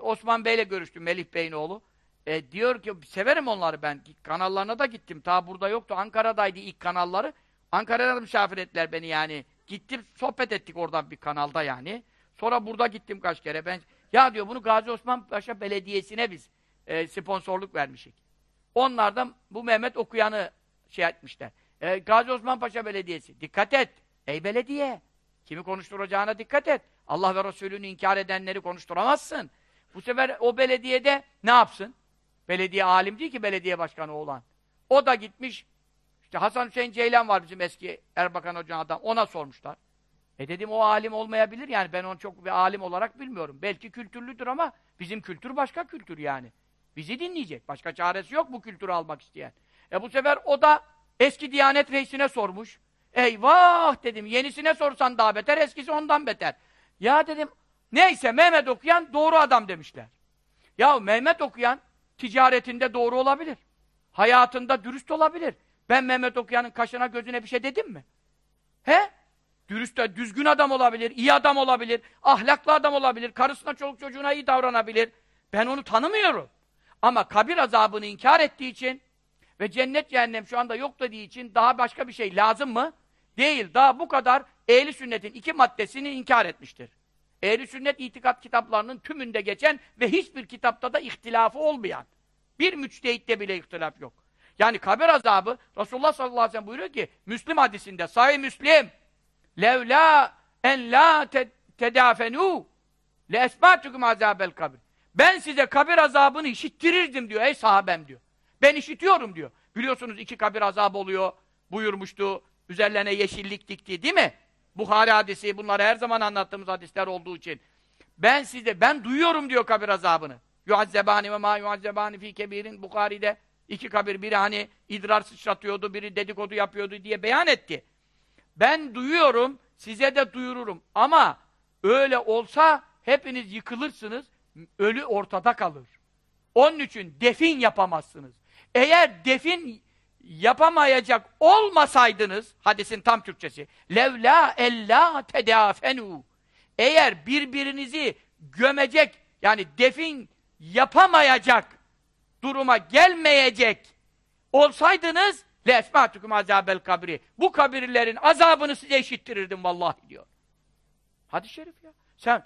S1: Osman Bey'le görüştüm, Melih Bey'in oğlu. E, diyor ki, severim onları ben. Kanallarına da gittim. Ta burada yoktu. Ankara'daydı ilk kanalları. Ankara'da da misafir ettiler beni yani. Gittim, sohbet ettik oradan bir kanalda yani. Sonra burada gittim kaç kere. Ben Ya diyor, bunu Gazi Osman Paşa Belediyesi'ne biz e, sponsorluk vermişik. Onlardan bu Mehmet Okuyan'ı şey etmişler. E, Gazi Osman Paşa Belediyesi. Dikkat et. Ey belediye. Kimi konuşturacağına dikkat et. Allah ve Resulünü inkar edenleri konuşturamazsın. Bu sefer o belediyede ne yapsın? Belediye alim değil ki belediye başkanı olan. O da gitmiş, işte Hasan Hüseyin Ceylan var bizim eski Erbakan Hoca adam, ona sormuşlar. E dedim o alim olmayabilir yani ben onu çok bir alim olarak bilmiyorum. Belki kültürlüdür ama bizim kültür başka kültür yani. Bizi dinleyecek. Başka çaresi yok bu kültürü almak isteyen. E bu sefer o da eski Diyanet Reisi'ne sormuş. Eyvah dedim. Yenisine sorsan daha beter, eskisi ondan beter. Ya dedim, neyse Mehmet okuyan doğru adam demişler. Ya Mehmet okuyan ticaretinde doğru olabilir. Hayatında dürüst olabilir. Ben Mehmet okuyanın kaşına gözüne bir şey dedim mi? He? Dürüst, düzgün adam olabilir, iyi adam olabilir, ahlaklı adam olabilir, karısına, çoluk çocuğuna iyi davranabilir. Ben onu tanımıyorum. Ama kabir azabını inkar ettiği için ve cennet cehennem şu anda yok dediği için daha başka bir şey lazım mı? Değil. Daha bu kadar ehli sünnetin iki maddesini inkar etmiştir. Ehli sünnet itikat kitaplarının tümünde geçen ve hiçbir kitapta da ihtilafı olmayan. Bir müçtehitte bile ihtilaf yok. Yani kabir azabı Resulullah sallallahu aleyhi ve sellem buyuruyor ki Müslim hadisinde sahih Müslim levla en la te tedafenu le esbatukum azabel kabir. Ben size kabir azabını işittirirdim diyor ey sahabem diyor. Ben işitiyorum diyor. Biliyorsunuz iki kabir azabı oluyor buyurmuştu. Üzerlerine yeşillik dikti değil mi? Buhari hadisi, bunlar her zaman anlattığımız hadisler olduğu için. Ben size, ben duyuyorum diyor kabir azabını. Yuazzebani ve ma yuazzebani fi kebirin Bukhari'de iki kabir, biri hani idrar sıçratıyordu, biri dedikodu yapıyordu diye beyan etti. Ben duyuyorum, size de duyururum. Ama öyle olsa hepiniz yıkılırsınız, ölü ortada kalır. Onun için defin yapamazsınız. Eğer defin yapamayacak olmasaydınız, hadisin tam Türkçesi, levla ella tedafenu. Eğer birbirinizi gömecek, yani defin yapamayacak duruma gelmeyecek olsaydınız, lesmatukum azabel kabri. Bu kabirlerin azabını size eşittirirdim vallahi diyor. Hadis-i şerif ya. Sen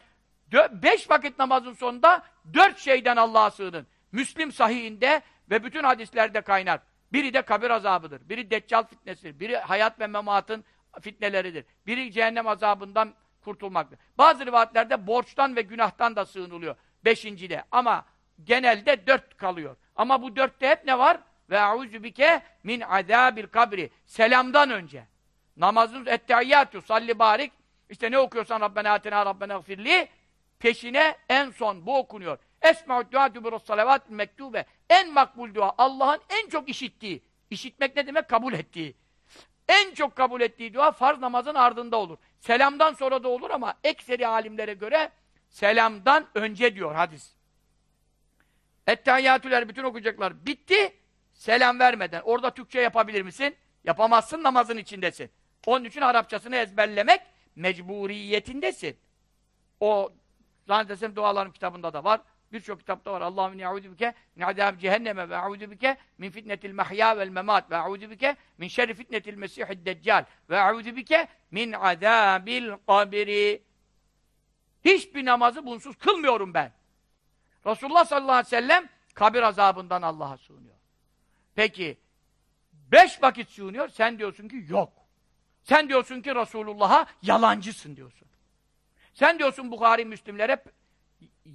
S1: beş vakit namazın sonunda dört şeyden Allah'a sığının. Müslim sahihinde ve bütün hadislerde kaynar. Biri de kabir azabıdır. Biri deccal fitnesidir. Biri hayat ve mematın fitneleridir. Biri cehennem azabından kurtulmaktır. Bazı rivayetlerde borçtan ve günahtan da sığınılıyor. Beşincide. Ama genelde dört kalıyor. Ama bu dörtte hep ne var? Ve auzu bike min azabil kabri. Selamdan önce. Namazın ettehiyyatü salli barik. İşte ne okuyorsan Rabbena atina Rabbena gfirli. Peşine en son bu okunuyor. Esma'u dua dübürus salavat mektube. En makbul dua. Allah'ın en çok işittiği. İşitmek ne demek? Kabul ettiği. En çok kabul ettiği dua farz namazın ardında olur. Selamdan sonra da olur ama ekseri alimlere göre selamdan önce diyor hadis. Ettehiyyatüler bütün okuyacaklar. Bitti. Selam vermeden. Orada Türkçe yapabilir misin? Yapamazsın namazın içindesin. Onun için Arapçasını ezberlemek mecburiyetindesin. O zannedersem duaların kitabında da var. Birçok kitapta var. Allahümme ni'udü bike min azab cehenneme ve a'udü bike min fitnetil mahya vel memat ve a'udü bike min şerri fitnetil mesihid deccal ve a'udü bike min azabil kabiri. Hiçbir namazı bunsuz kılmıyorum ben. Resulullah sallallahu aleyhi ve sellem kabir azabından Allah'a sığınıyor. Peki beş vakit sığınıyor, sen diyorsun ki yok. Sen diyorsun ki Resulullah'a yalancısın diyorsun. Sen diyorsun Bukhari Müslimlere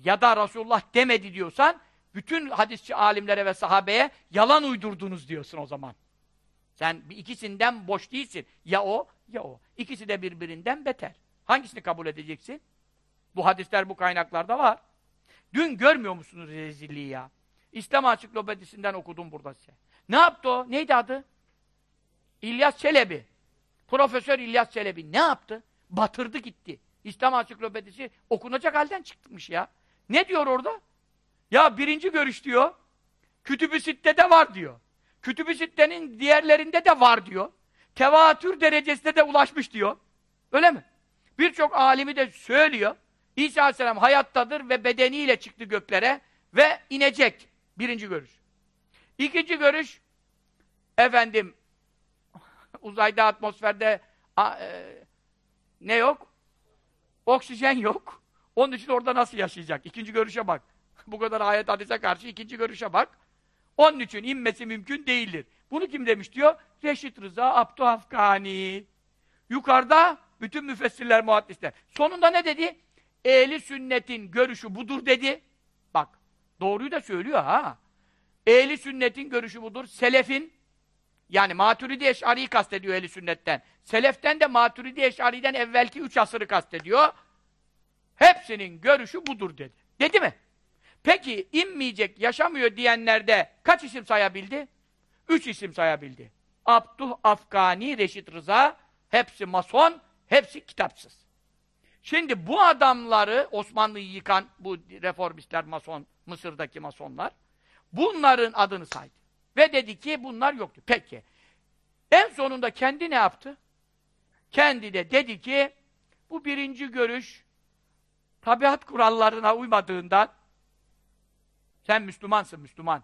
S1: ya da Resulullah demedi diyorsan, bütün hadisçi alimlere ve sahabeye yalan uydurdunuz diyorsun o zaman. Sen bir ikisinden boş değilsin. Ya o, ya o. İkisi de birbirinden beter. Hangisini kabul edeceksin? Bu hadisler bu kaynaklarda var. Dün görmüyor musunuz rezilliği ya? İslam Ansiklopedisinden okudum burada size. Ne yaptı o? Neydi adı? İlyas Çelebi. Profesör İlyas Çelebi ne yaptı? Batırdı gitti. İslam Ansiklopedisi okunacak halden çıkmış ya. Ne diyor orada? Ya birinci görüş diyor, Kütüb-i Sitte'de var diyor. Kütüb-i Sitte'nin diğerlerinde de var diyor. Tevatür derecesine de ulaşmış diyor. Öyle mi? Birçok alimi de söylüyor. İsa Aleyhisselam hayattadır ve bedeniyle çıktı göklere ve inecek. Birinci görüş. İkinci görüş efendim uzayda atmosferde a, e, ne yok? Oksijen yok. Onun için orada nasıl yaşayacak? İkinci görüşe bak. Bu kadar ayet hadise karşı ikinci görüşe bak. Onun için inmesi mümkün değildir. Bunu kim demiş diyor? Reşit Rıza Abdü Afgani. Yukarıda bütün müfessirler, muhaddisler. Sonunda ne dedi? Ehli sünnetin görüşü budur dedi. Bak, doğruyu da söylüyor ha. Ehli sünnetin görüşü budur. Selefin, yani Maturidi Eş'ari'yi kastediyor ehli sünnetten. Seleften de Maturidi Eş'ari'den evvelki üç asırı kastediyor. Hepsinin görüşü budur dedi. Dedi mi? Peki inmeyecek, yaşamıyor diyenlerde kaç isim sayabildi? Üç isim sayabildi. Abduh Afgani, Reşit Rıza, hepsi mason, hepsi kitapsız. Şimdi bu adamları, Osmanlı'yı yıkan bu reformistler, mason, Mısır'daki masonlar, bunların adını saydı. Ve dedi ki bunlar yoktu. Peki. En sonunda kendi ne yaptı? Kendi de dedi ki bu birinci görüş tabiat kurallarına uymadığından sen Müslümansın Müslüman.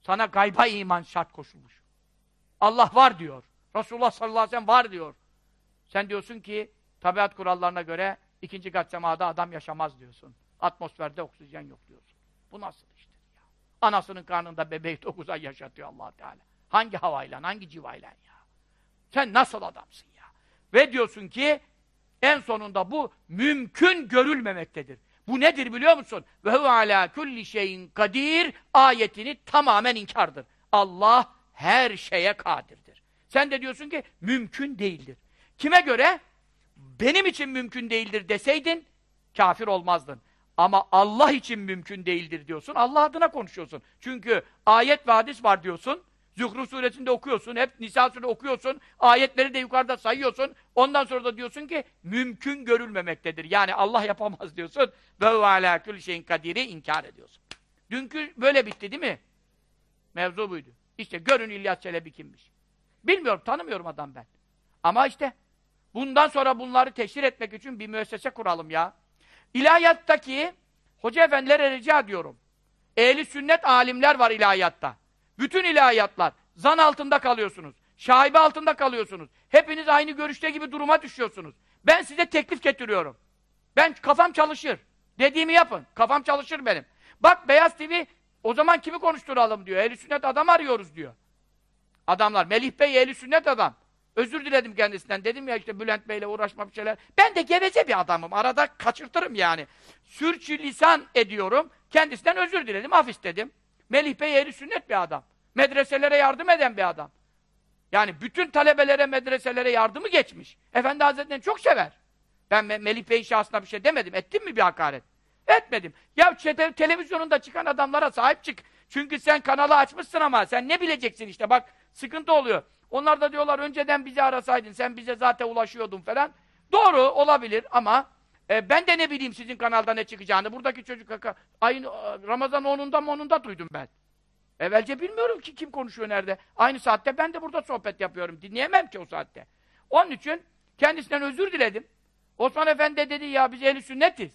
S1: Sana gayba iman şart koşulmuş. Allah var diyor. Resulullah sallallahu aleyhi ve sellem var diyor. Sen diyorsun ki tabiat kurallarına göre ikinci kat semada adam yaşamaz diyorsun. Atmosferde oksijen yok diyorsun. Bu nasıl işte ya? Anasının karnında bebeği dokuz ay yaşatıyor allah Teala. Hangi havayla, hangi civayla ya? Sen nasıl adamsın ya? Ve diyorsun ki en sonunda bu mümkün görülmemektedir. Bu nedir biliyor musun? Ve huve ala kulli şeyin kadir ayetini tamamen inkardır. Allah her şeye kadirdir. Sen de diyorsun ki mümkün değildir. Kime göre? Benim için mümkün değildir deseydin kafir olmazdın. Ama Allah için mümkün değildir diyorsun. Allah adına konuşuyorsun. Çünkü ayet ve hadis var diyorsun. Zuhruf suresinde okuyorsun, hep Nisa suresinde okuyorsun, ayetleri de yukarıda sayıyorsun. Ondan sonra da diyorsun ki mümkün görülmemektedir. Yani Allah yapamaz diyorsun. Ve alâ külli şeyin kadiri inkar ediyorsun. Dünkü böyle bitti değil mi? Mevzu buydu. İşte görün İlyas Çelebi kimmiş. Bilmiyorum, tanımıyorum adam ben. Ama işte bundan sonra bunları teşhir etmek için bir müessese kuralım ya. İlahiyattaki hoca efendilere rica ediyorum. Ehli sünnet alimler var ilahiyatta. Bütün ilahiyatlar. Zan altında kalıyorsunuz. Şaibe altında kalıyorsunuz. Hepiniz aynı görüşte gibi duruma düşüyorsunuz. Ben size teklif getiriyorum. Ben kafam çalışır. Dediğimi yapın. Kafam çalışır benim. Bak Beyaz TV o zaman kimi konuşturalım diyor. Ehli sünnet adam arıyoruz diyor. Adamlar. Melih Bey ehli sünnet adam. Özür diledim kendisinden. Dedim ya işte Bülent Bey'le uğraşma bir şeyler. Ben de geveze bir adamım. Arada kaçırtırım yani. Sürçü lisan ediyorum. Kendisinden özür diledim. Af istedim. Melih Bey ehli sünnet bir adam. Medreselere yardım eden bir adam. Yani bütün talebelere, medreselere yardımı geçmiş. Efendi Hazretleri'ni çok sever. Ben Me Melih Bey'in şahsına bir şey demedim. Ettim mi bir hakaret? Etmedim. Ya te televizyonunda çıkan adamlara sahip çık. Çünkü sen kanalı açmışsın ama sen ne bileceksin işte bak sıkıntı oluyor. Onlar da diyorlar önceden bizi arasaydın sen bize zaten ulaşıyordun falan. Doğru olabilir ama e, ben de ne bileyim sizin kanalda ne çıkacağını. Buradaki çocuk ayın Ramazan 10'unda mı 10'unda duydum ben. Evvelce bilmiyorum ki kim konuşuyor nerede. Aynı saatte ben de burada sohbet yapıyorum. Dinleyemem ki o saatte. Onun için kendisinden özür diledim. Osman Efendi dedi ya biz ehli sünnetiz.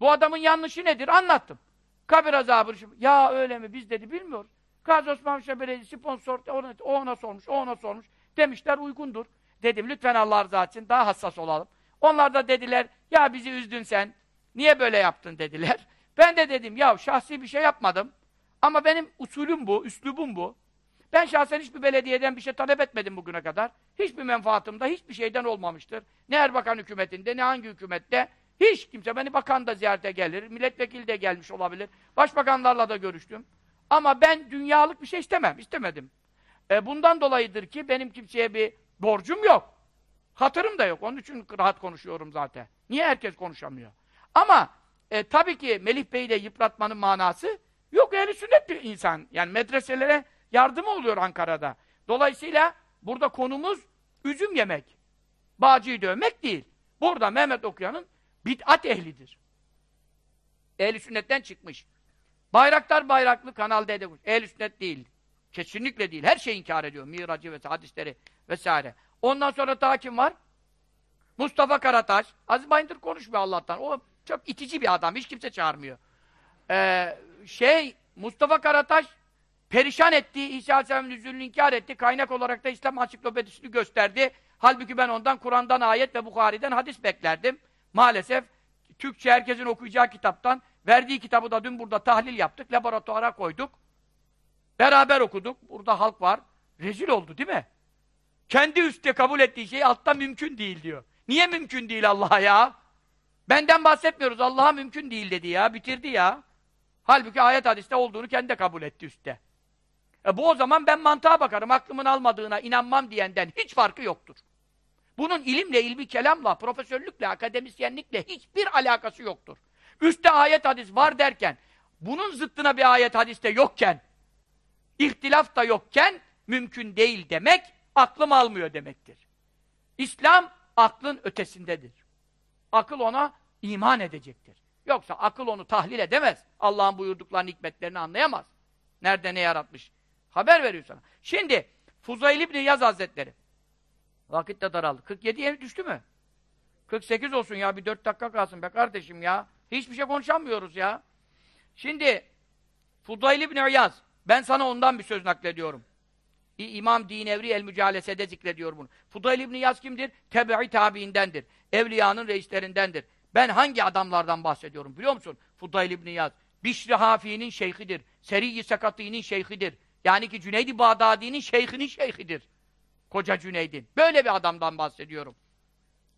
S1: Bu adamın yanlışı nedir? Anlattım. Kabir azabı. Ya öyle mi? Biz dedi bilmiyoruz. Gazi Osman Paşa Belediyesi sponsor, o ona sormuş, o ona sormuş. Demişler uygundur. Dedim lütfen Allah rızası için daha hassas olalım. Onlar da dediler ya bizi üzdün sen. Niye böyle yaptın dediler. Ben de dedim ya şahsi bir şey yapmadım. Ama benim usulüm bu, üslubum bu. Ben şahsen hiçbir belediyeden bir şey talep etmedim bugüne kadar. Hiçbir menfaatımda hiçbir şeyden olmamıştır. Ne Erbakan hükümetinde, ne hangi hükümette. Hiç kimse beni bakan da ziyarete gelir, milletvekili de gelmiş olabilir. Başbakanlarla da görüştüm. Ama ben dünyalık bir şey istemem, istemedim. E bundan dolayıdır ki benim kimseye bir borcum yok. Hatırım da yok. Onun için rahat konuşuyorum zaten. Niye herkes konuşamıyor? Ama e, tabii ki Melih Bey'i de yıpratmanın manası Yok ehli sünnet bir insan. Yani medreselere yardımı oluyor Ankara'da. Dolayısıyla burada konumuz üzüm yemek. Bağcıyı dövmek değil. Burada Mehmet okuyanın bid'at ehlidir. Ehli sünnetten çıkmış. Bayraktar bayraklı Kanal D'de Ehli sünnet değil. Kesinlikle değil. Her şeyi inkar ediyor. Miracı ve hadisleri vesaire. Ondan sonra daha kim var? Mustafa Karataş. Aziz Bayındır konuşmuyor Allah'tan. O çok itici bir adam. Hiç kimse çağırmıyor. Ee, şey, Mustafa Karataş perişan etti. İsa Aleyhisselam'ın nüzulünü inkar etti. Kaynak olarak da İslam ansiklopedisini gösterdi. Halbuki ben ondan Kur'an'dan ayet ve Bukhari'den hadis beklerdim. Maalesef Türkçe herkesin okuyacağı kitaptan verdiği kitabı da dün burada tahlil yaptık. Laboratuvara koyduk. Beraber okuduk. Burada halk var. Rezil oldu değil mi? Kendi üstte kabul ettiği şey altta mümkün değil diyor. Niye mümkün değil Allah'a ya? Benden bahsetmiyoruz. Allah'a mümkün değil dedi ya. Bitirdi ya. Halbuki ayet hadiste olduğunu kendi de kabul etti üstte. E bu o zaman ben mantığa bakarım. Aklımın almadığına inanmam diyenden hiç farkı yoktur. Bunun ilimle, ilmi kelamla, profesörlükle, akademisyenlikle hiçbir alakası yoktur. Üstte ayet hadis var derken, bunun zıttına bir ayet hadiste yokken, ihtilaf da yokken, mümkün değil demek, aklım almıyor demektir. İslam, aklın ötesindedir. Akıl ona iman edecektir. Yoksa akıl onu tahlil edemez. Allah'ın buyurduklarının hikmetlerini anlayamaz. Nerede ne yaratmış? Haber veriyor sana. Şimdi, Fuzayl İbni Yaz Hazretleri, Vakit de daraldı. 47'ye düştü mü? 48 olsun ya. Bir 4 dakika kalsın be kardeşim ya. Hiçbir şey konuşamıyoruz ya. Şimdi Fudayl ibn İyaz. Ben sana ondan bir söz naklediyorum. İmam Dinevri el Mücalese'de zikrediyor bunu. Fudayl ibn İyaz kimdir? Tebe'i tabiindendir. Evliyanın reislerindendir. Ben hangi adamlardan bahsediyorum biliyor musun? Fudayl ibn İyaz. Bişri Hafi'nin şeyhidir. Seri-i Sakati'nin şeyhidir. Yani ki Cüneyd-i Bağdadi'nin şeyhinin şeyhidir. Koca Cüneyd'in. Böyle bir adamdan bahsediyorum.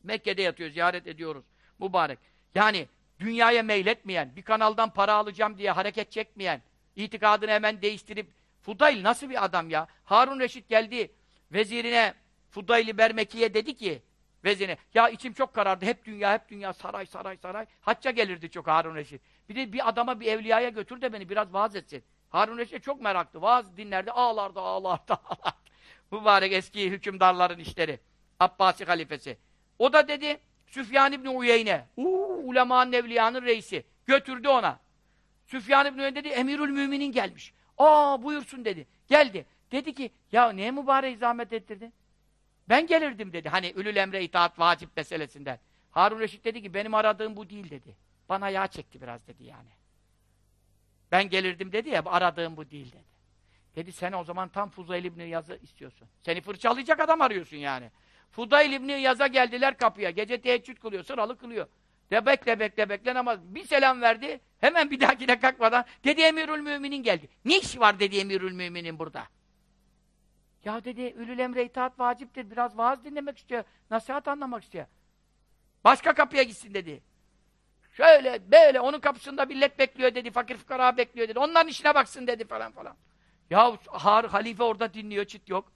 S1: Mekke'de yatıyor, ziyaret ediyoruz. Mübarek. Yani dünyaya meyletmeyen, bir kanaldan para alacağım diye hareket çekmeyen, itikadını hemen değiştirip Fudayl nasıl bir adam ya? Harun Reşit geldi vezirine Fudayl-i Bermeki'ye dedi ki vezirine, ya içim çok karardı, hep dünya, hep dünya, saray, saray, saray. Hacca gelirdi çok Harun Reşit. Bir de bir adama, bir evliyaya götür de beni biraz vaaz etsin. Harun Reşit çok meraklı, vaaz dinlerdi, ağlardı, ağlardı, ağlardı. Mübarek eski hükümdarların işleri. Abbasi halifesi. O da dedi, Süfyan İbni Uyeyne, uuu, ulemanın evliyanın reisi. Götürdü ona. Süfyan İbni Uyeyne dedi, emirül müminin gelmiş. Aa buyursun dedi. Geldi. Dedi ki, ya neye mübarek zahmet ettirdin? Ben gelirdim dedi. Hani ülül emre itaat vacip meselesinden. Harun Reşit dedi ki, benim aradığım bu değil dedi. Bana yağ çekti biraz dedi yani. Ben gelirdim dedi ya, aradığım bu değil dedi. Dedi sen o zaman tam Fuzayl İbni Yaz'ı istiyorsun. Seni fırçalayacak adam arıyorsun yani. Fudayl İbni Yaz'a geldiler kapıya. Gece teheccüd kılıyor, sıralı kılıyor. De bekle bekle bekle namaz. Bir selam verdi. Hemen bir dahakine kalkmadan dedi Emirül Müminin geldi. Ne iş var dedi Emirül Müminin burada? Ya dedi ülül emre itaat vaciptir. Biraz vaaz dinlemek istiyor. Nasihat anlamak istiyor. Başka kapıya gitsin dedi. Şöyle böyle onun kapısında millet bekliyor dedi. Fakir fukara bekliyor dedi. Onların işine baksın dedi falan falan. Ya har, halife orada dinliyor, çit yok.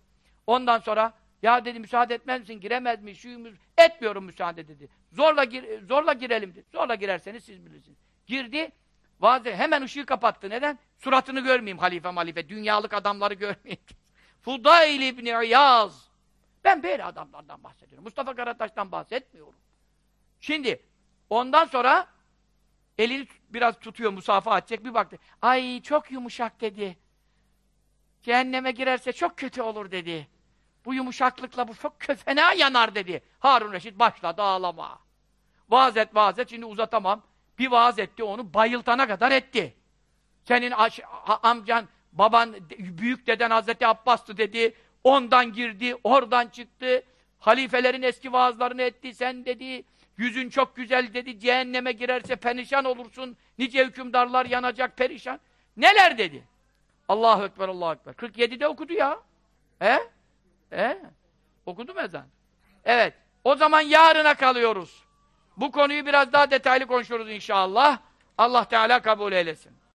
S1: Ondan sonra ya dedi müsaade etmez misin, giremez mi, şuyumuz, etmiyorum müsaade dedi. Zorla gir, zorla girelim dedi. Zorla girerseniz siz bilirsiniz. Girdi, vaazı hemen ışığı kapattı. Neden? Suratını görmeyeyim halife malife, dünyalık adamları görmeyeyim. Fudayl İbni İyaz. Ben böyle adamlardan bahsediyorum. Mustafa Karataş'tan bahsetmiyorum. Şimdi, ondan sonra elini biraz tutuyor, musafa edecek, bir baktı. Ay çok yumuşak dedi. Cehenneme girerse çok kötü olur dedi. Bu yumuşaklıkla bu çok fena yanar dedi. Harun Reşit başladı ağlama. Vaaz et, vaaz et, şimdi uzatamam. Bir vaaz etti, onu bayıltana kadar etti. Senin amcan, baban, büyük deden Hazreti Abbas'tı dedi. Ondan girdi, oradan çıktı. Halifelerin eski vaazlarını etti. Sen dedi, yüzün çok güzel dedi. Cehenneme girerse perişan olursun. Nice hükümdarlar yanacak perişan. Neler dedi? Allahu Ekber, Allahu Ekber. 47'de okudu ya. He? He? Okudu mu ezan? Evet. O zaman yarına kalıyoruz. Bu konuyu biraz daha detaylı konuşuruz inşallah. Allah Teala kabul eylesin.